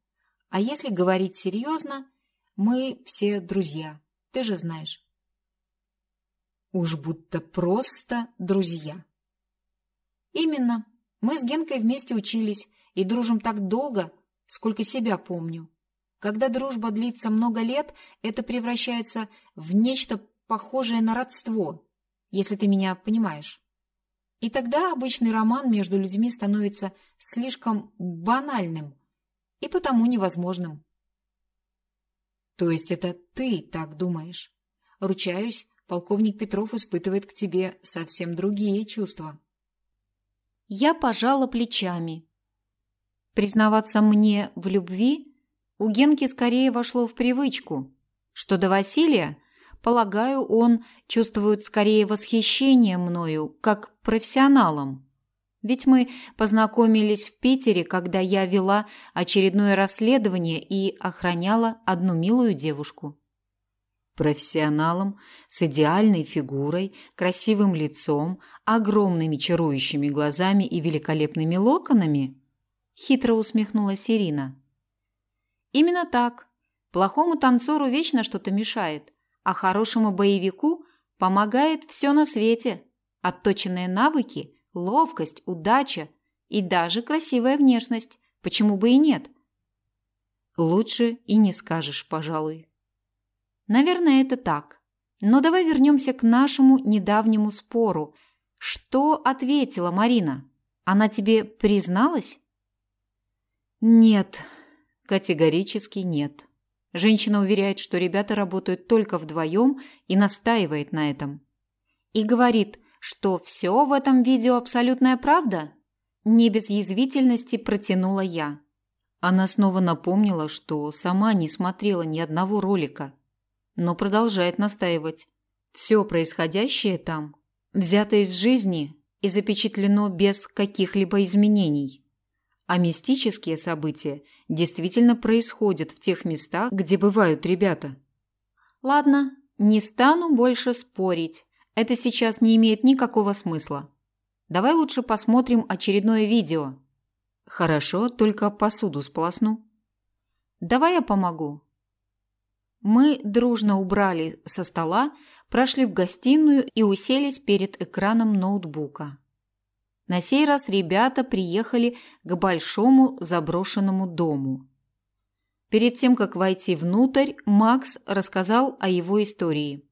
S1: А если говорить серьезно, мы все друзья, ты же знаешь. Уж будто просто друзья. Именно. Мы с Генкой вместе учились и дружим так долго, сколько себя помню. Когда дружба длится много лет, это превращается в нечто похожее на родство, если ты меня понимаешь. И тогда обычный роман между людьми становится слишком банальным и потому невозможным. То есть это ты так думаешь? Ручаюсь, полковник Петров испытывает к тебе совсем другие чувства. Я пожала плечами. Признаваться мне в любви у Генки скорее вошло в привычку. Что до Василия, полагаю, он чувствует скорее восхищение мною, как профессионалом. Ведь мы познакомились в Питере, когда я вела очередное расследование и охраняла одну милую девушку. Профессионалом, с идеальной фигурой, красивым лицом, огромными чарующими глазами и великолепными локонами – Хитро усмехнулась Ирина. Именно так. Плохому танцору вечно что-то мешает, а хорошему боевику помогает все на свете. Отточенные навыки, ловкость, удача и даже красивая внешность. Почему бы и нет? Лучше и не скажешь, пожалуй. Наверное, это так. Но давай вернемся к нашему недавнему спору. Что ответила Марина? Она тебе призналась? Нет, категорически нет. Женщина уверяет, что ребята работают только вдвоем и настаивает на этом. И говорит, что все в этом видео абсолютная правда. Не без язвительности протянула я. Она снова напомнила, что сама не смотрела ни одного ролика, но продолжает настаивать. Все происходящее там взято из жизни и запечатлено без каких-либо изменений а мистические события действительно происходят в тех местах, где бывают ребята. Ладно, не стану больше спорить. Это сейчас не имеет никакого смысла. Давай лучше посмотрим очередное видео. Хорошо, только посуду сполосну. Давай я помогу. Мы дружно убрали со стола, прошли в гостиную и уселись перед экраном ноутбука. На сей раз ребята приехали к большому заброшенному дому. Перед тем, как войти внутрь, Макс рассказал о его истории.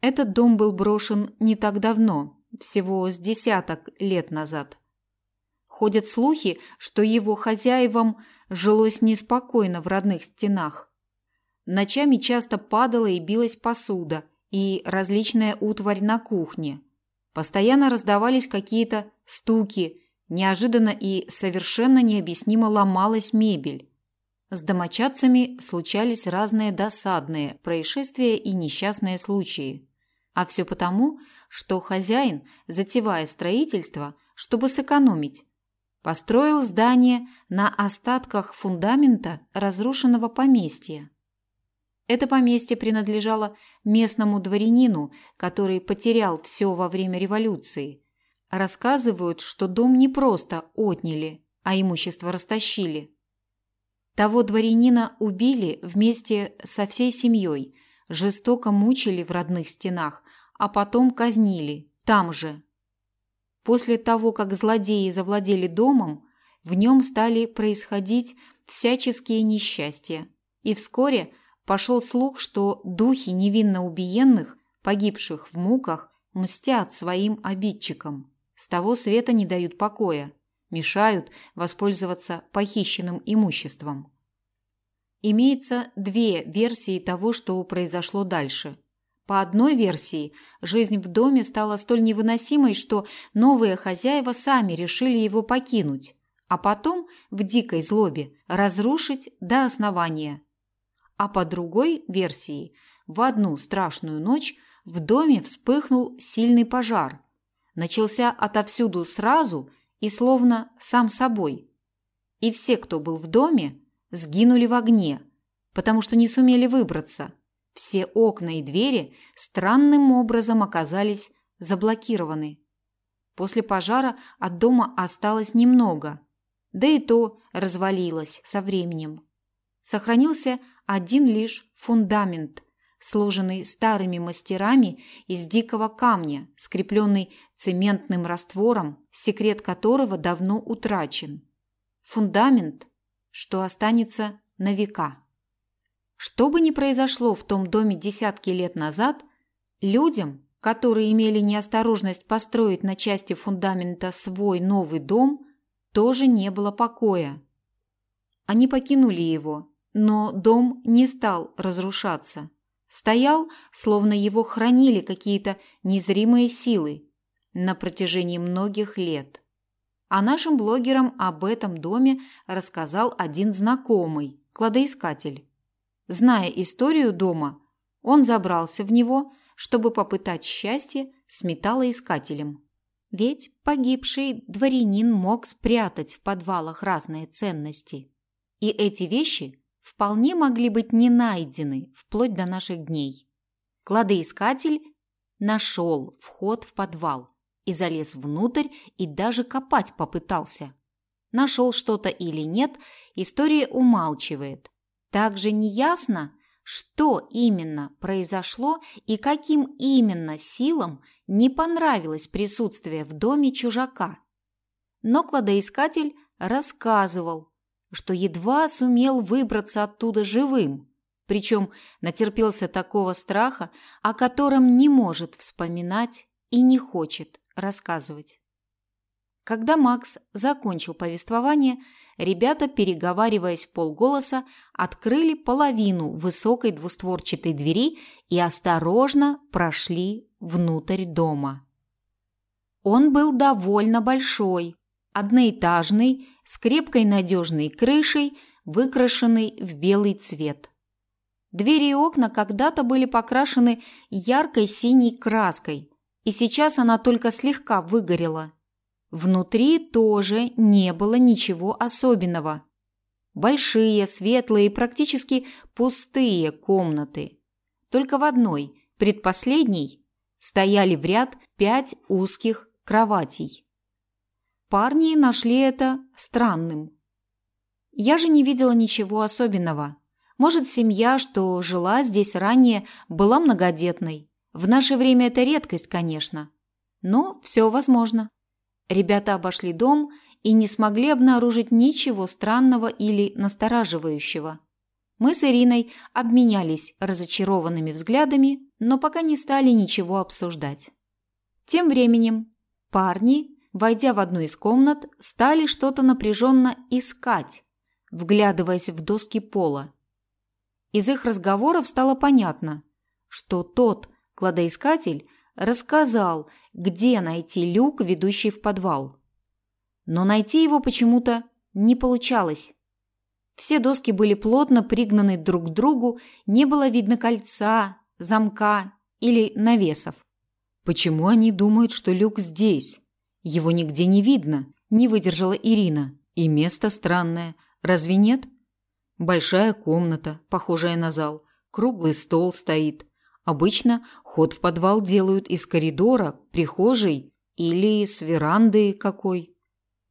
S1: Этот дом был брошен не так давно, всего с десяток лет назад. Ходят слухи, что его хозяевам жилось неспокойно в родных стенах. Ночами часто падала и билась посуда и различная утварь на кухне – Постоянно раздавались какие-то стуки, неожиданно и совершенно необъяснимо ломалась мебель. С домочадцами случались разные досадные происшествия и несчастные случаи. А все потому, что хозяин, затевая строительство, чтобы сэкономить, построил здание на остатках фундамента разрушенного поместья. Это поместье принадлежало местному дворянину, который потерял все во время революции, рассказывают, что дом не просто отняли, а имущество растащили. Того дворянина убили вместе со всей семьей, жестоко мучили в родных стенах, а потом казнили там же. После того, как злодеи завладели домом, в нем стали происходить всяческие несчастья. И вскоре пошел слух, что духи невинно убиенных, погибших в муках, мстят своим обидчикам. С того света не дают покоя, мешают воспользоваться похищенным имуществом. Имеется две версии того, что произошло дальше. По одной версии, жизнь в доме стала столь невыносимой, что новые хозяева сами решили его покинуть, а потом в дикой злобе разрушить до основания. А по другой версии, в одну страшную ночь в доме вспыхнул сильный пожар. Начался отовсюду сразу и словно сам собой. И все, кто был в доме, сгинули в огне, потому что не сумели выбраться – все окна и двери странным образом оказались заблокированы. После пожара от дома осталось немного, да и то развалилось со временем. Сохранился один лишь фундамент, сложенный старыми мастерами из дикого камня, скрепленный цементным раствором, секрет которого давно утрачен. Фундамент, что останется на века. Что бы ни произошло в том доме десятки лет назад, людям, которые имели неосторожность построить на части фундамента свой новый дом, тоже не было покоя. Они покинули его, но дом не стал разрушаться. Стоял, словно его хранили какие-то незримые силы на протяжении многих лет. А нашим блогерам об этом доме рассказал один знакомый, кладоискатель. Зная историю дома, он забрался в него, чтобы попытать счастье с металлоискателем. Ведь погибший дворянин мог спрятать в подвалах разные ценности. И эти вещи вполне могли быть не найдены вплоть до наших дней. Кладоискатель нашел вход в подвал и залез внутрь и даже копать попытался. Нашел что-то или нет, история умалчивает. Также неясно, что именно произошло и каким именно силам не понравилось присутствие в доме чужака. Но кладоискатель рассказывал, что едва сумел выбраться оттуда живым, причем натерпелся такого страха, о котором не может вспоминать и не хочет рассказывать. Когда Макс закончил повествование, ребята, переговариваясь полголоса, открыли половину высокой двустворчатой двери и осторожно прошли внутрь дома. Он был довольно большой, одноэтажный, с крепкой надежной крышей, выкрашенный в белый цвет. Двери и окна когда-то были покрашены яркой синей краской, и сейчас она только слегка выгорела – Внутри тоже не было ничего особенного. Большие, светлые, практически пустые комнаты. Только в одной, предпоследней, стояли в ряд пять узких кроватей. Парни нашли это странным. Я же не видела ничего особенного. Может, семья, что жила здесь ранее, была многодетной. В наше время это редкость, конечно. Но все возможно. Ребята обошли дом и не смогли обнаружить ничего странного или настораживающего. Мы с Ириной обменялись разочарованными взглядами, но пока не стали ничего обсуждать. Тем временем парни, войдя в одну из комнат, стали что-то напряженно искать, вглядываясь в доски пола. Из их разговоров стало понятно, что тот кладоискатель рассказал, где найти люк, ведущий в подвал. Но найти его почему-то не получалось. Все доски были плотно пригнаны друг к другу, не было видно кольца, замка или навесов. Почему они думают, что люк здесь? Его нигде не видно, не выдержала Ирина. И место странное, разве нет? Большая комната, похожая на зал, круглый стол стоит, Обычно ход в подвал делают из коридора, прихожей Или с веранды какой.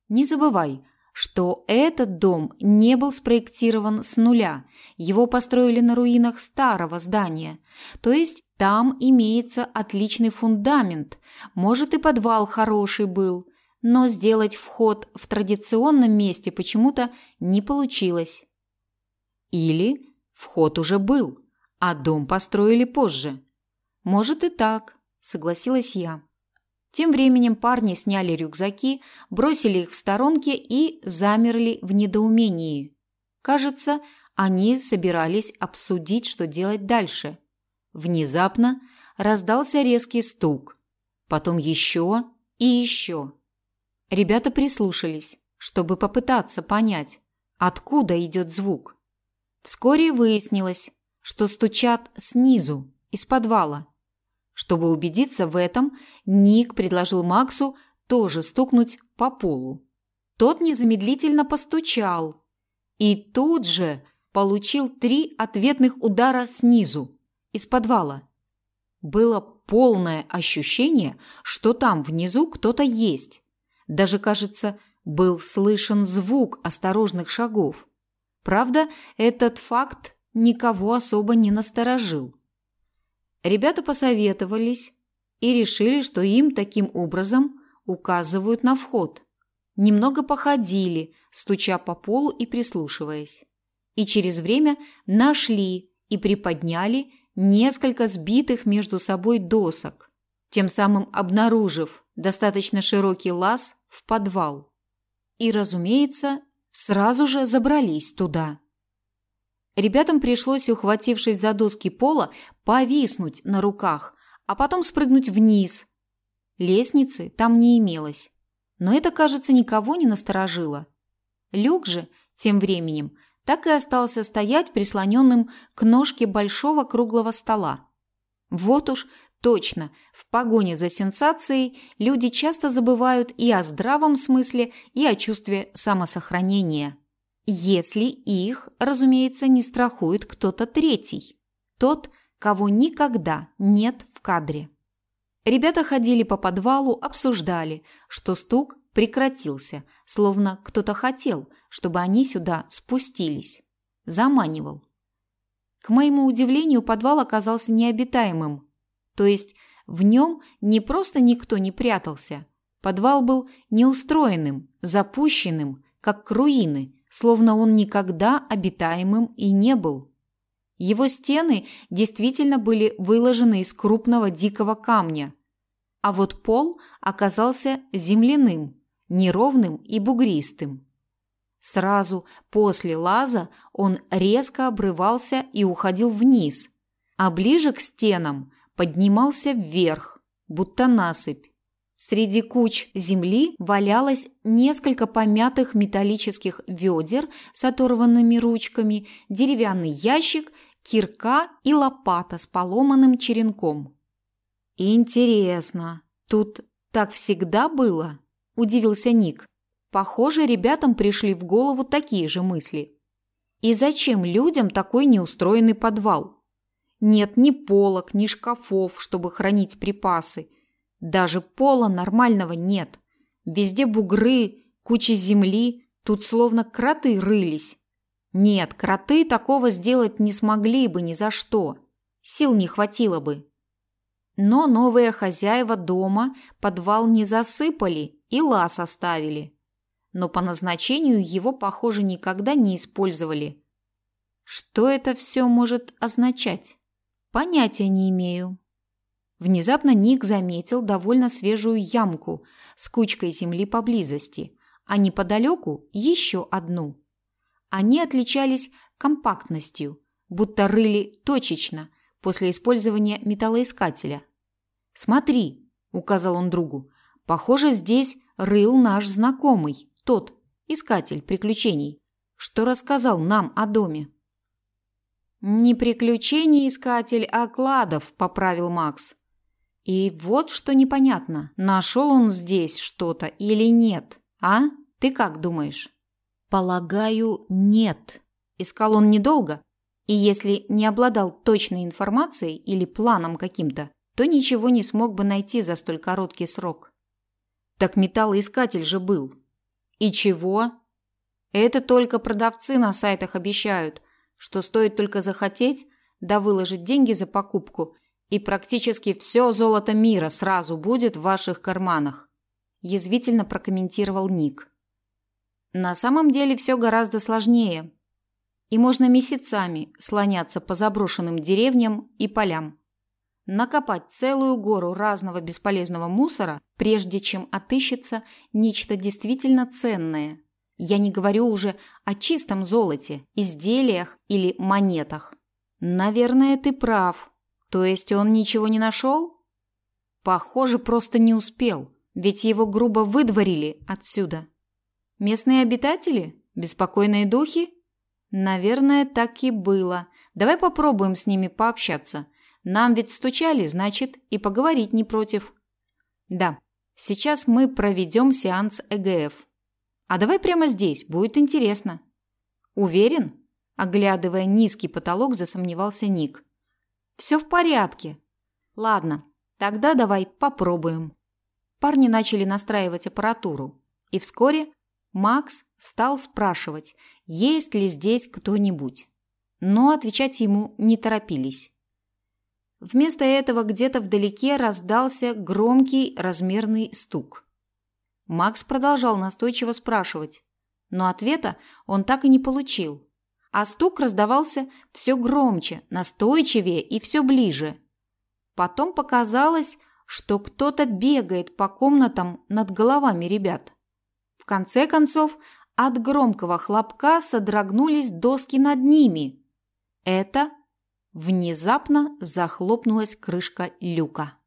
S1: Не забывай, что этот дом не был спроектирован с нуля. Его построили на руинах старого здания. То есть там имеется отличный фундамент. Может и подвал хороший был, но сделать вход в традиционном месте почему-то не получилось. Или вход уже был, а дом построили позже. Может и так, согласилась я. Тем временем парни сняли рюкзаки, бросили их в сторонке и замерли в недоумении. Кажется, они собирались обсудить, что делать дальше. Внезапно раздался резкий стук. Потом еще и еще. Ребята прислушались, чтобы попытаться понять, откуда идет звук. Вскоре выяснилось, что стучат снизу, из подвала. Чтобы убедиться в этом, Ник предложил Максу тоже стукнуть по полу. Тот незамедлительно постучал и тут же получил три ответных удара снизу, из подвала. Было полное ощущение, что там внизу кто-то есть. Даже, кажется, был слышен звук осторожных шагов. Правда, этот факт никого особо не насторожил. Ребята посоветовались и решили, что им таким образом указывают на вход. Немного походили, стуча по полу и прислушиваясь. И через время нашли и приподняли несколько сбитых между собой досок, тем самым обнаружив достаточно широкий лаз в подвал. И, разумеется, сразу же забрались туда. Ребятам пришлось, ухватившись за доски пола, повиснуть на руках, а потом спрыгнуть вниз. Лестницы там не имелось. Но это, кажется, никого не насторожило. Люк же, тем временем, так и остался стоять прислоненным к ножке большого круглого стола. Вот уж точно, в погоне за сенсацией люди часто забывают и о здравом смысле, и о чувстве самосохранения. Если их, разумеется, не страхует кто-то третий. Тот, кого никогда нет в кадре. Ребята ходили по подвалу, обсуждали, что стук прекратился, словно кто-то хотел, чтобы они сюда спустились. Заманивал. К моему удивлению, подвал оказался необитаемым. То есть в нем не просто никто не прятался. Подвал был неустроенным, запущенным, как руины, словно он никогда обитаемым и не был. Его стены действительно были выложены из крупного дикого камня, а вот пол оказался земляным, неровным и бугристым. Сразу после лаза он резко обрывался и уходил вниз, а ближе к стенам поднимался вверх, будто насыпь. Среди куч земли валялось несколько помятых металлических ведер с оторванными ручками, деревянный ящик, кирка и лопата с поломанным черенком. «Интересно, тут так всегда было?» – удивился Ник. Похоже, ребятам пришли в голову такие же мысли. И зачем людям такой неустроенный подвал? Нет ни полок, ни шкафов, чтобы хранить припасы – даже пола нормального нет. Везде бугры, куча земли, тут словно кроты рылись. Нет, кроты такого сделать не смогли бы ни за что. Сил не хватило бы. Но новые хозяева дома подвал не засыпали и лаз оставили. Но по назначению его, похоже, никогда не использовали. Что это все может означать? Понятия не имею. Внезапно Ник заметил довольно свежую ямку с кучкой земли поблизости, а неподалеку еще одну. Они отличались компактностью, будто рыли точечно после использования металлоискателя. «Смотри», – указал он другу, – «похоже, здесь рыл наш знакомый, тот, искатель приключений, что рассказал нам о доме». «Не приключений искатель, а кладов», – поправил Макс. И вот что непонятно, нашел он здесь что-то или нет, а? Ты как думаешь? Полагаю, нет. Искал он недолго, и если не обладал точной информацией или планом каким-то, то ничего не смог бы найти за столь короткий срок. Так металлоискатель же был. И чего? Это только продавцы на сайтах обещают, что стоит только захотеть, да выложить деньги за покупку, и практически все золото мира сразу будет в ваших карманах, язвительно прокомментировал Ник. На самом деле все гораздо сложнее. И можно месяцами слоняться по заброшенным деревням и полям. Накопать целую гору разного бесполезного мусора, прежде чем отыщется нечто действительно ценное. Я не говорю уже о чистом золоте, изделиях или монетах. Наверное, ты прав. То есть он ничего не нашел? Похоже, просто не успел, ведь его грубо выдворили отсюда. Местные обитатели? Беспокойные духи? Наверное, так и было. Давай попробуем с ними пообщаться. Нам ведь стучали, значит, и поговорить не против. Да, сейчас мы проведем сеанс ЭГФ. А давай прямо здесь, будет интересно. Уверен? Оглядывая низкий потолок, засомневался Ник. Все в порядке. Ладно, тогда давай попробуем. Парни начали настраивать аппаратуру, и вскоре Макс стал спрашивать, есть ли здесь кто-нибудь. Но отвечать ему не торопились. Вместо этого где-то вдалеке раздался громкий размерный стук. Макс продолжал настойчиво спрашивать, но ответа он так и не получил. А стук раздавался все громче, настойчивее и все ближе. Потом показалось, что кто-то бегает по комнатам над головами ребят. В конце концов, от громкого хлопка содрогнулись доски над ними. Это Внезапно захлопнулась крышка люка.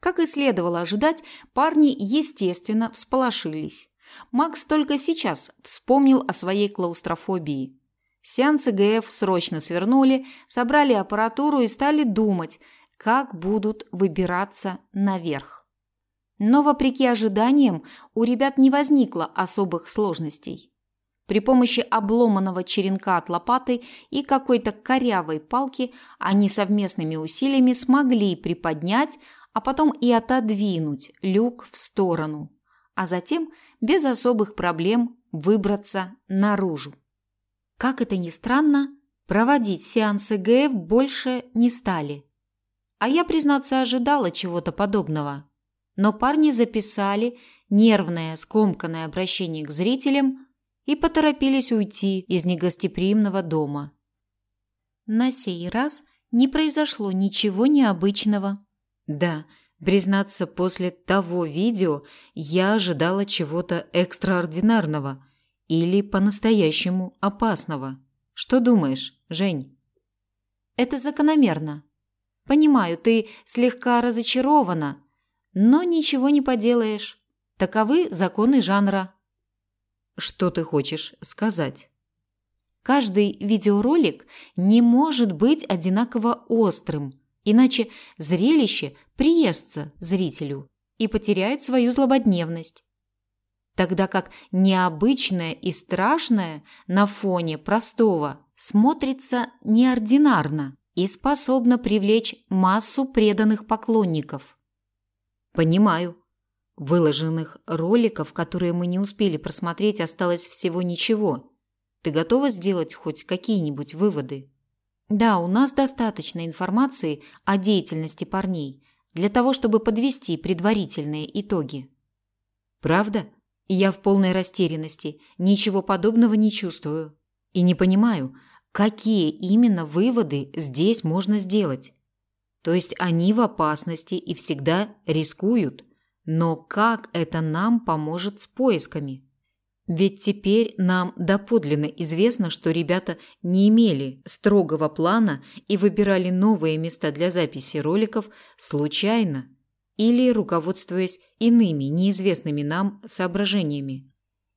S1: Как и следовало ожидать, парни, естественно, всполошились. Макс только сейчас вспомнил о своей клаустрофобии. Сеансы ГФ срочно свернули, собрали аппаратуру и стали думать, как будут выбираться наверх. Но, вопреки ожиданиям, у ребят не возникло особых сложностей. При помощи обломанного черенка от лопаты и какой-то корявой палки они совместными усилиями смогли приподнять, а потом и отодвинуть люк в сторону, а затем без особых проблем выбраться наружу. Как это ни странно, проводить сеансы ГФ больше не стали. А я, признаться, ожидала чего-то подобного. Но парни записали нервное, скомканное обращение к зрителям и поторопились уйти из негостеприимного дома. На сей раз не произошло ничего необычного. Да, признаться, после того видео я ожидала чего-то экстраординарного или по-настоящему опасного. Что думаешь, Жень? Это закономерно. Понимаю, ты слегка разочарована, но ничего не поделаешь. Таковы законы жанра. Что ты хочешь сказать? Каждый видеоролик не может быть одинаково острым, иначе зрелище приестся зрителю и потеряет свою злободневность. Тогда как необычное и страшное на фоне простого смотрится неординарно и способно привлечь массу преданных поклонников. Понимаю, Выложенных роликов, которые мы не успели просмотреть, осталось всего ничего. Ты готова сделать хоть какие-нибудь выводы? Да, у нас достаточно информации о деятельности парней для того, чтобы подвести предварительные итоги. Правда? Я в полной растерянности, ничего подобного не чувствую. И не понимаю, какие именно выводы здесь можно сделать. То есть они в опасности и всегда рискуют – но как это нам поможет с поисками? Ведь теперь нам доподлинно известно, что ребята не имели строгого плана и выбирали новые места для записи роликов случайно или руководствуясь иными неизвестными нам соображениями.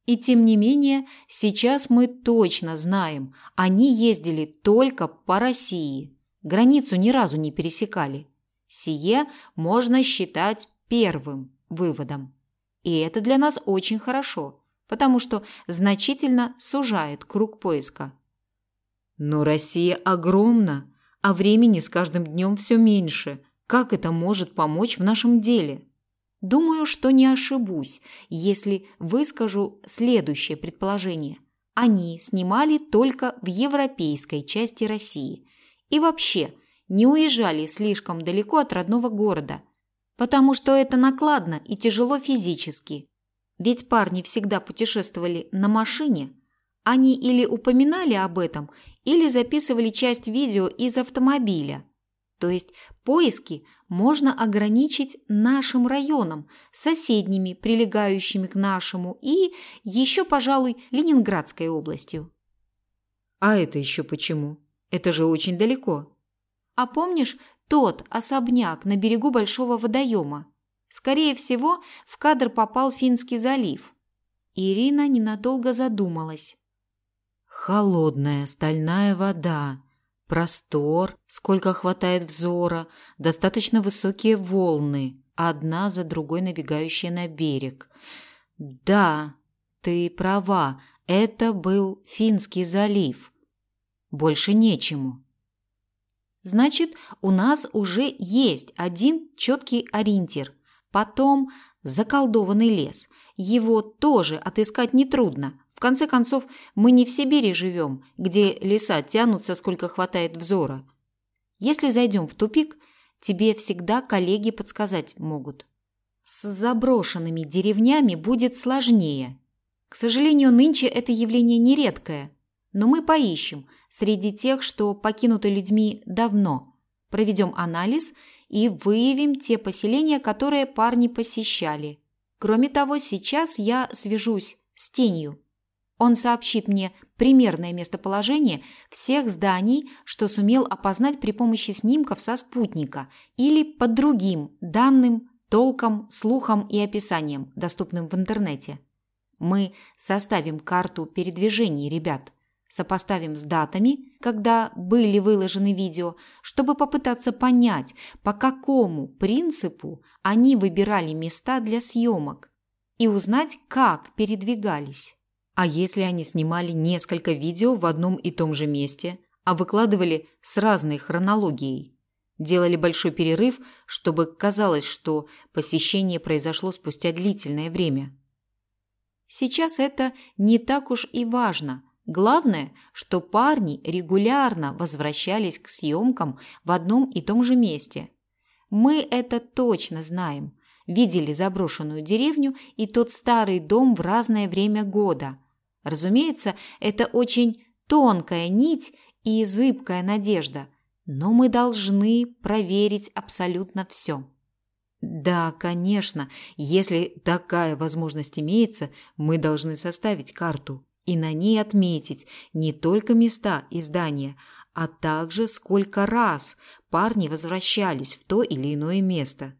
S1: И тем не менее, сейчас мы точно знаем, они ездили только по России, границу ни разу не пересекали. Сие можно считать первым выводом. И это для нас очень хорошо, потому что значительно сужает круг поиска. Но Россия огромна, а времени с каждым днем все меньше. Как это может помочь в нашем деле? Думаю, что не ошибусь, если выскажу следующее предположение. Они снимали только в европейской части России. И вообще не уезжали слишком далеко от родного города, потому что это накладно и тяжело физически. Ведь парни всегда путешествовали на машине. Они или упоминали об этом, или записывали часть видео из автомобиля. То есть поиски можно ограничить нашим районом, соседними, прилегающими к нашему, и еще, пожалуй, Ленинградской областью.
S2: А это еще почему? Это же очень далеко.
S1: А помнишь тот особняк на берегу большого водоема? Скорее всего, в кадр попал Финский залив. Ирина ненадолго задумалась.
S2: Холодная стальная вода, простор, сколько хватает взора, достаточно высокие волны, одна за другой набегающие на берег. Да, ты права, это был Финский залив. Больше нечему.
S1: Значит, у нас уже есть один четкий ориентир. Потом заколдованный лес. Его тоже отыскать нетрудно. В конце концов, мы не в Сибири живем, где леса тянутся, сколько хватает взора. Если зайдем в тупик, тебе всегда коллеги подсказать могут. С заброшенными деревнями будет сложнее. К сожалению, нынче это явление нередкое. Но мы поищем среди тех, что покинуты людьми давно. Проведем анализ и выявим те поселения, которые парни посещали. Кроме того, сейчас я свяжусь с тенью он сообщит мне примерное местоположение всех зданий, что сумел опознать при помощи снимков со спутника или по другим данным, толкам, слухам и описаниям, доступным в интернете. Мы составим карту передвижений ребят, сопоставим с датами, когда были выложены видео, чтобы попытаться понять, по какому принципу они выбирали места для съемок и узнать, как передвигались.
S2: А если они снимали несколько видео в одном и том же месте, а выкладывали с разной хронологией? Делали большой перерыв, чтобы казалось, что посещение произошло спустя длительное время.
S1: Сейчас это не так уж и важно. Главное, что парни регулярно возвращались к съемкам в одном и том же месте. Мы это точно знаем. Видели заброшенную деревню и тот старый дом в разное время года – Разумеется, это очень тонкая нить и зыбкая надежда, но мы должны проверить абсолютно все.
S2: Да, конечно, если такая возможность имеется, мы должны составить карту и на ней отметить не только места и здания, а также сколько раз парни возвращались в то или иное место.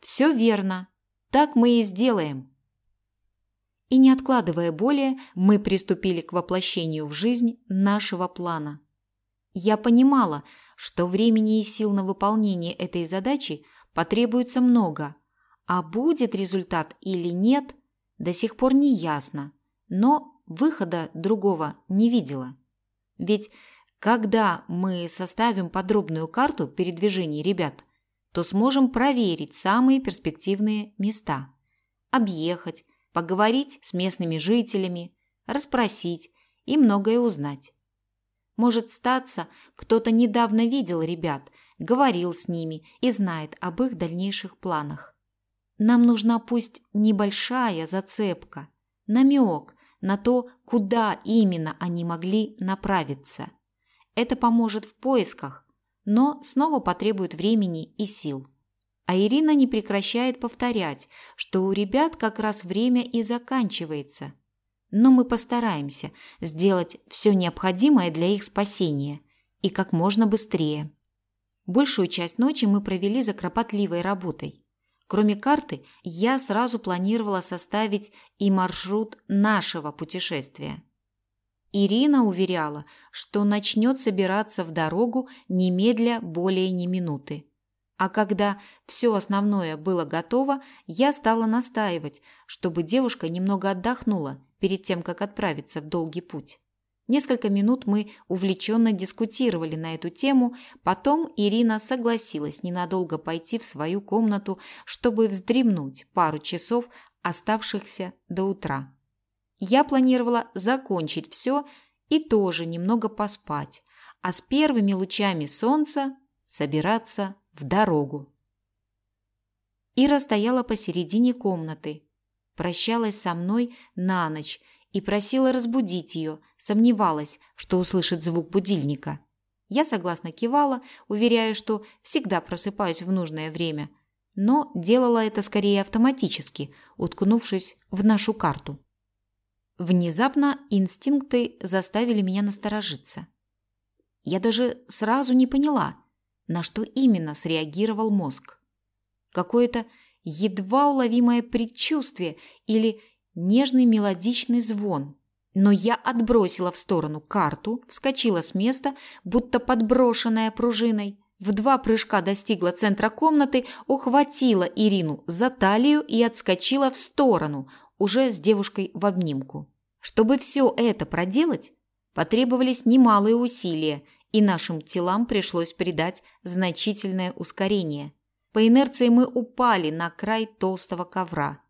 S1: Все верно. Так мы и сделаем. И не откладывая более, мы приступили к воплощению в жизнь нашего плана. Я понимала, что времени и сил на выполнение этой задачи потребуется много, а будет результат или нет, до сих пор не ясно, но выхода другого не видела. Ведь когда мы составим подробную карту передвижений ребят, то сможем проверить самые перспективные места, объехать, поговорить с местными жителями, расспросить и многое узнать. Может статься, кто-то недавно видел ребят, говорил с ними и знает об их дальнейших планах. Нам нужна пусть небольшая зацепка, намек на то, куда именно они могли направиться. Это поможет в поисках, но снова потребует времени и сил. А Ирина не прекращает повторять, что у ребят как раз время и заканчивается. Но мы постараемся сделать все необходимое для их спасения и как можно быстрее. Большую часть ночи мы провели за кропотливой работой. Кроме карты, я сразу планировала составить и маршрут нашего путешествия. Ирина уверяла, что начнет собираться в дорогу немедля более ни минуты. А когда все основное было готово, я стала настаивать, чтобы девушка немного отдохнула перед тем, как отправиться в долгий путь. Несколько минут мы увлеченно дискутировали на эту тему, потом Ирина согласилась ненадолго пойти в свою комнату, чтобы вздремнуть пару часов, оставшихся до утра. Я планировала закончить все и тоже немного поспать, а с первыми лучами солнца собираться в дорогу. Ира стояла посередине комнаты, прощалась со мной на ночь и просила разбудить ее, сомневалась, что услышит звук будильника. Я согласно кивала, уверяя, что всегда просыпаюсь в нужное время, но делала это скорее автоматически, уткнувшись в нашу карту. Внезапно инстинкты заставили меня насторожиться. Я даже сразу не поняла, на что именно среагировал мозг. Какое-то едва уловимое предчувствие или нежный мелодичный звон. Но я отбросила в сторону карту, вскочила с места, будто подброшенная пружиной. В два прыжка достигла центра комнаты, ухватила Ирину за талию и отскочила в сторону, уже с девушкой в обнимку. Чтобы все это проделать, потребовались немалые усилия, и нашим телам пришлось придать значительное ускорение. По инерции мы упали на край толстого ковра.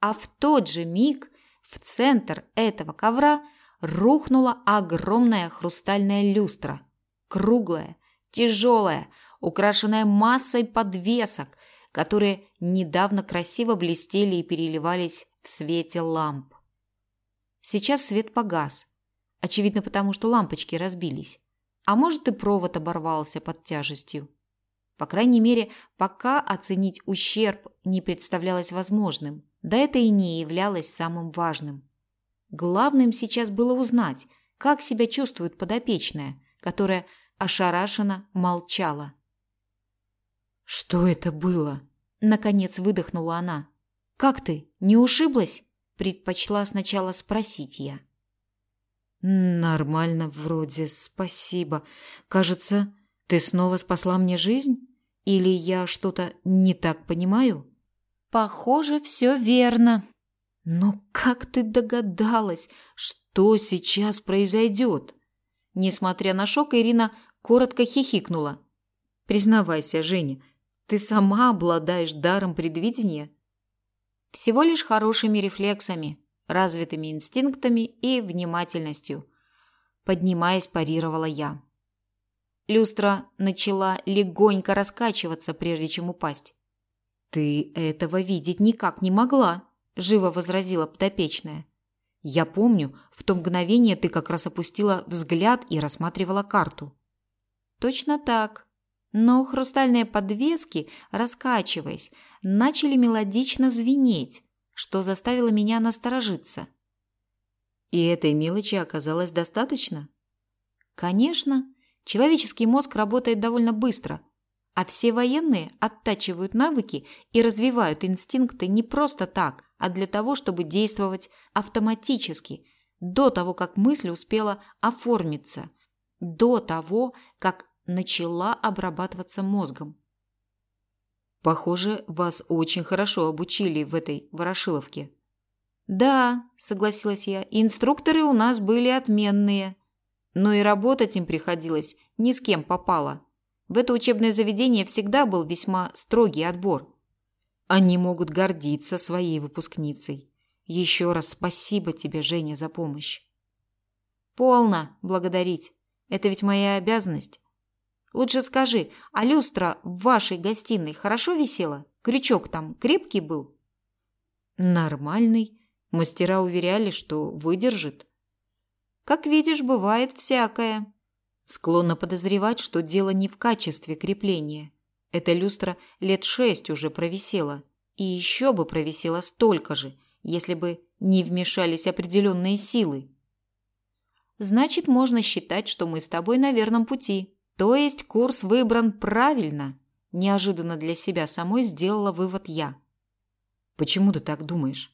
S1: А в тот же миг в центр этого ковра рухнула огромная хрустальная люстра. Круглая, тяжелая, украшенная массой подвесок, которые недавно красиво блестели и переливались в свете ламп. Сейчас свет погас, очевидно потому, что лампочки разбились, а может и провод оборвался под тяжестью. По крайней мере, пока оценить ущерб не представлялось возможным, да это и не являлось самым важным. Главным сейчас было узнать, как себя чувствует подопечная, которая ошарашенно молчала.
S2: «Что это было?»
S1: – наконец выдохнула она. «Как ты, не ушиблась?» – предпочла сначала спросить я.
S2: «Нормально вроде, спасибо. Кажется, ты снова спасла мне жизнь? Или я что-то не так понимаю?»
S1: «Похоже, все верно».
S2: «Но как ты догадалась, что сейчас произойдет?»
S1: Несмотря на шок, Ирина коротко хихикнула.
S2: «Признавайся, Женя, ты сама обладаешь даром предвидения?»
S1: «Всего лишь хорошими рефлексами, развитыми инстинктами и внимательностью», поднимаясь, парировала я. Люстра начала легонько раскачиваться, прежде чем упасть.
S2: «Ты этого видеть никак не могла», – живо возразила подопечная. «Я помню, в то мгновение ты как раз опустила взгляд и рассматривала карту».
S1: «Точно так. Но хрустальные подвески, раскачиваясь, начали мелодично звенеть, что заставило меня насторожиться».
S2: «И этой мелочи оказалось достаточно?»
S1: «Конечно. Человеческий мозг работает довольно быстро, а все военные оттачивают навыки и развивают инстинкты не просто так, а для того, чтобы действовать автоматически, до того, как мысль успела оформиться, до того, как начала обрабатываться мозгом.
S2: Похоже, вас очень хорошо обучили в этой ворошиловке.
S1: Да, согласилась я. Инструкторы у нас были отменные но и работать им приходилось ни с кем попало. В это учебное заведение всегда был весьма строгий отбор.
S2: Они могут гордиться своей выпускницей. Еще раз спасибо тебе, Женя, за помощь.
S1: Полно благодарить. Это ведь моя обязанность. Лучше скажи, а люстра в вашей гостиной хорошо висела? Крючок там крепкий был?
S2: Нормальный. Мастера уверяли, что выдержит.
S1: Как видишь, бывает всякое.
S2: Склонна подозревать, что дело не в качестве крепления. Эта люстра лет шесть уже провисела. И еще бы провисела столько же, если бы не вмешались определенные силы.
S1: Значит, можно считать, что мы с тобой на верном пути. То есть курс выбран правильно. Неожиданно для себя самой сделала вывод я.
S2: Почему ты так думаешь?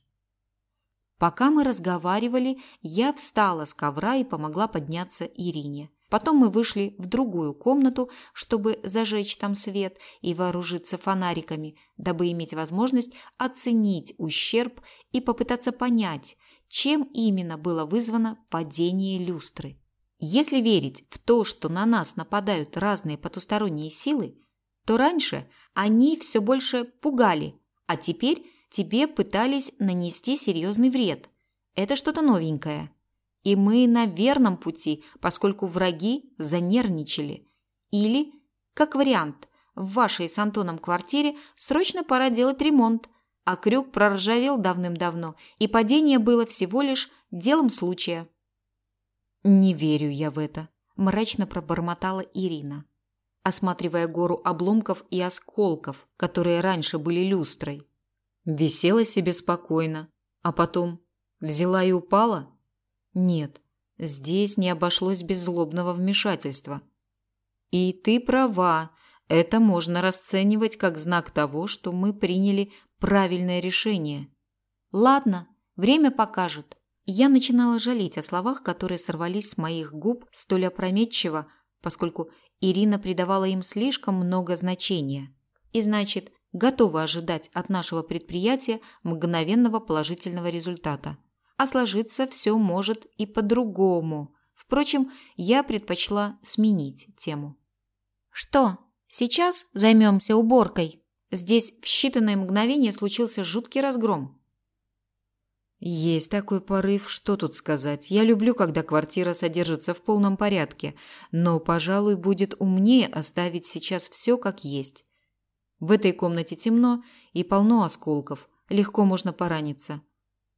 S1: Пока мы разговаривали, я встала с ковра и помогла подняться Ирине. Потом мы вышли в другую комнату, чтобы зажечь там свет и вооружиться фонариками, дабы иметь возможность оценить ущерб и попытаться понять, чем именно было вызвано падение люстры. Если верить в то, что на нас нападают разные потусторонние силы, то раньше они все больше пугали, а теперь тебе пытались нанести серьезный вред. Это что-то новенькое. И мы на верном пути, поскольку враги занервничали. Или, как вариант, в вашей с Антоном квартире срочно пора делать ремонт, а крюк проржавел давным-давно, и падение было всего лишь делом случая.
S2: «Не верю я в это», – мрачно пробормотала Ирина, осматривая гору обломков и осколков, которые раньше были люстрой. Висела себе спокойно, а потом взяла и упала? Нет, здесь не обошлось без злобного вмешательства. И ты права, это можно расценивать как знак того, что мы приняли правильное решение.
S1: Ладно, время покажет. Я начинала жалеть о словах, которые сорвались с моих губ столь опрометчиво, поскольку Ирина придавала им слишком много значения. И значит, готова ожидать от нашего предприятия мгновенного положительного результата а сложиться все может и по-другому. Впрочем, я предпочла сменить тему. Что, сейчас займемся уборкой? Здесь в считанные мгновения случился жуткий разгром.
S2: Есть такой порыв, что тут сказать. Я люблю, когда квартира содержится в полном порядке, но, пожалуй, будет умнее оставить сейчас все как есть. В этой комнате темно и полно осколков. Легко можно пораниться.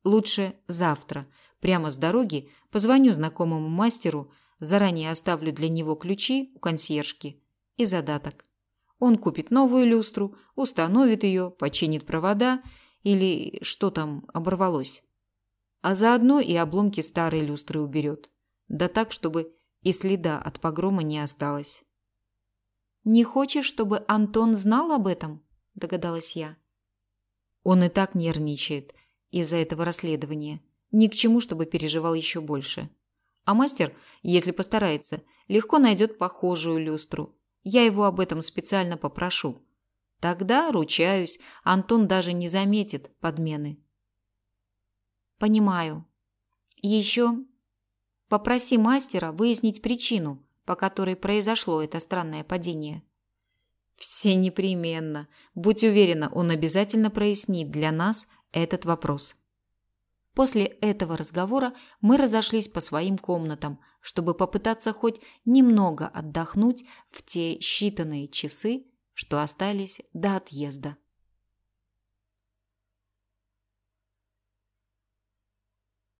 S2: Лучше завтра, прямо с дороги, позвоню знакомому мастеру, заранее оставлю для него ключи у консьержки и задаток. Он купит новую люстру, установит ее, починит провода или что там оборвалось. А заодно и обломки старой люстры уберет. Да так, чтобы и следа от погрома не осталось.
S1: «Не хочешь, чтобы Антон знал об этом?» – догадалась я.
S2: Он и так нервничает из-за этого расследования. Ни к чему, чтобы переживал еще больше. А мастер, если постарается, легко найдет похожую люстру. Я его об этом специально попрошу. Тогда, ручаюсь, Антон даже не заметит подмены.
S1: Понимаю. Еще попроси мастера выяснить причину, по которой произошло это странное падение.
S2: Все непременно. Будь уверена, он обязательно прояснит для нас этот вопрос.
S1: После этого разговора мы разошлись по своим комнатам, чтобы попытаться хоть немного отдохнуть в те считанные часы, что остались до отъезда.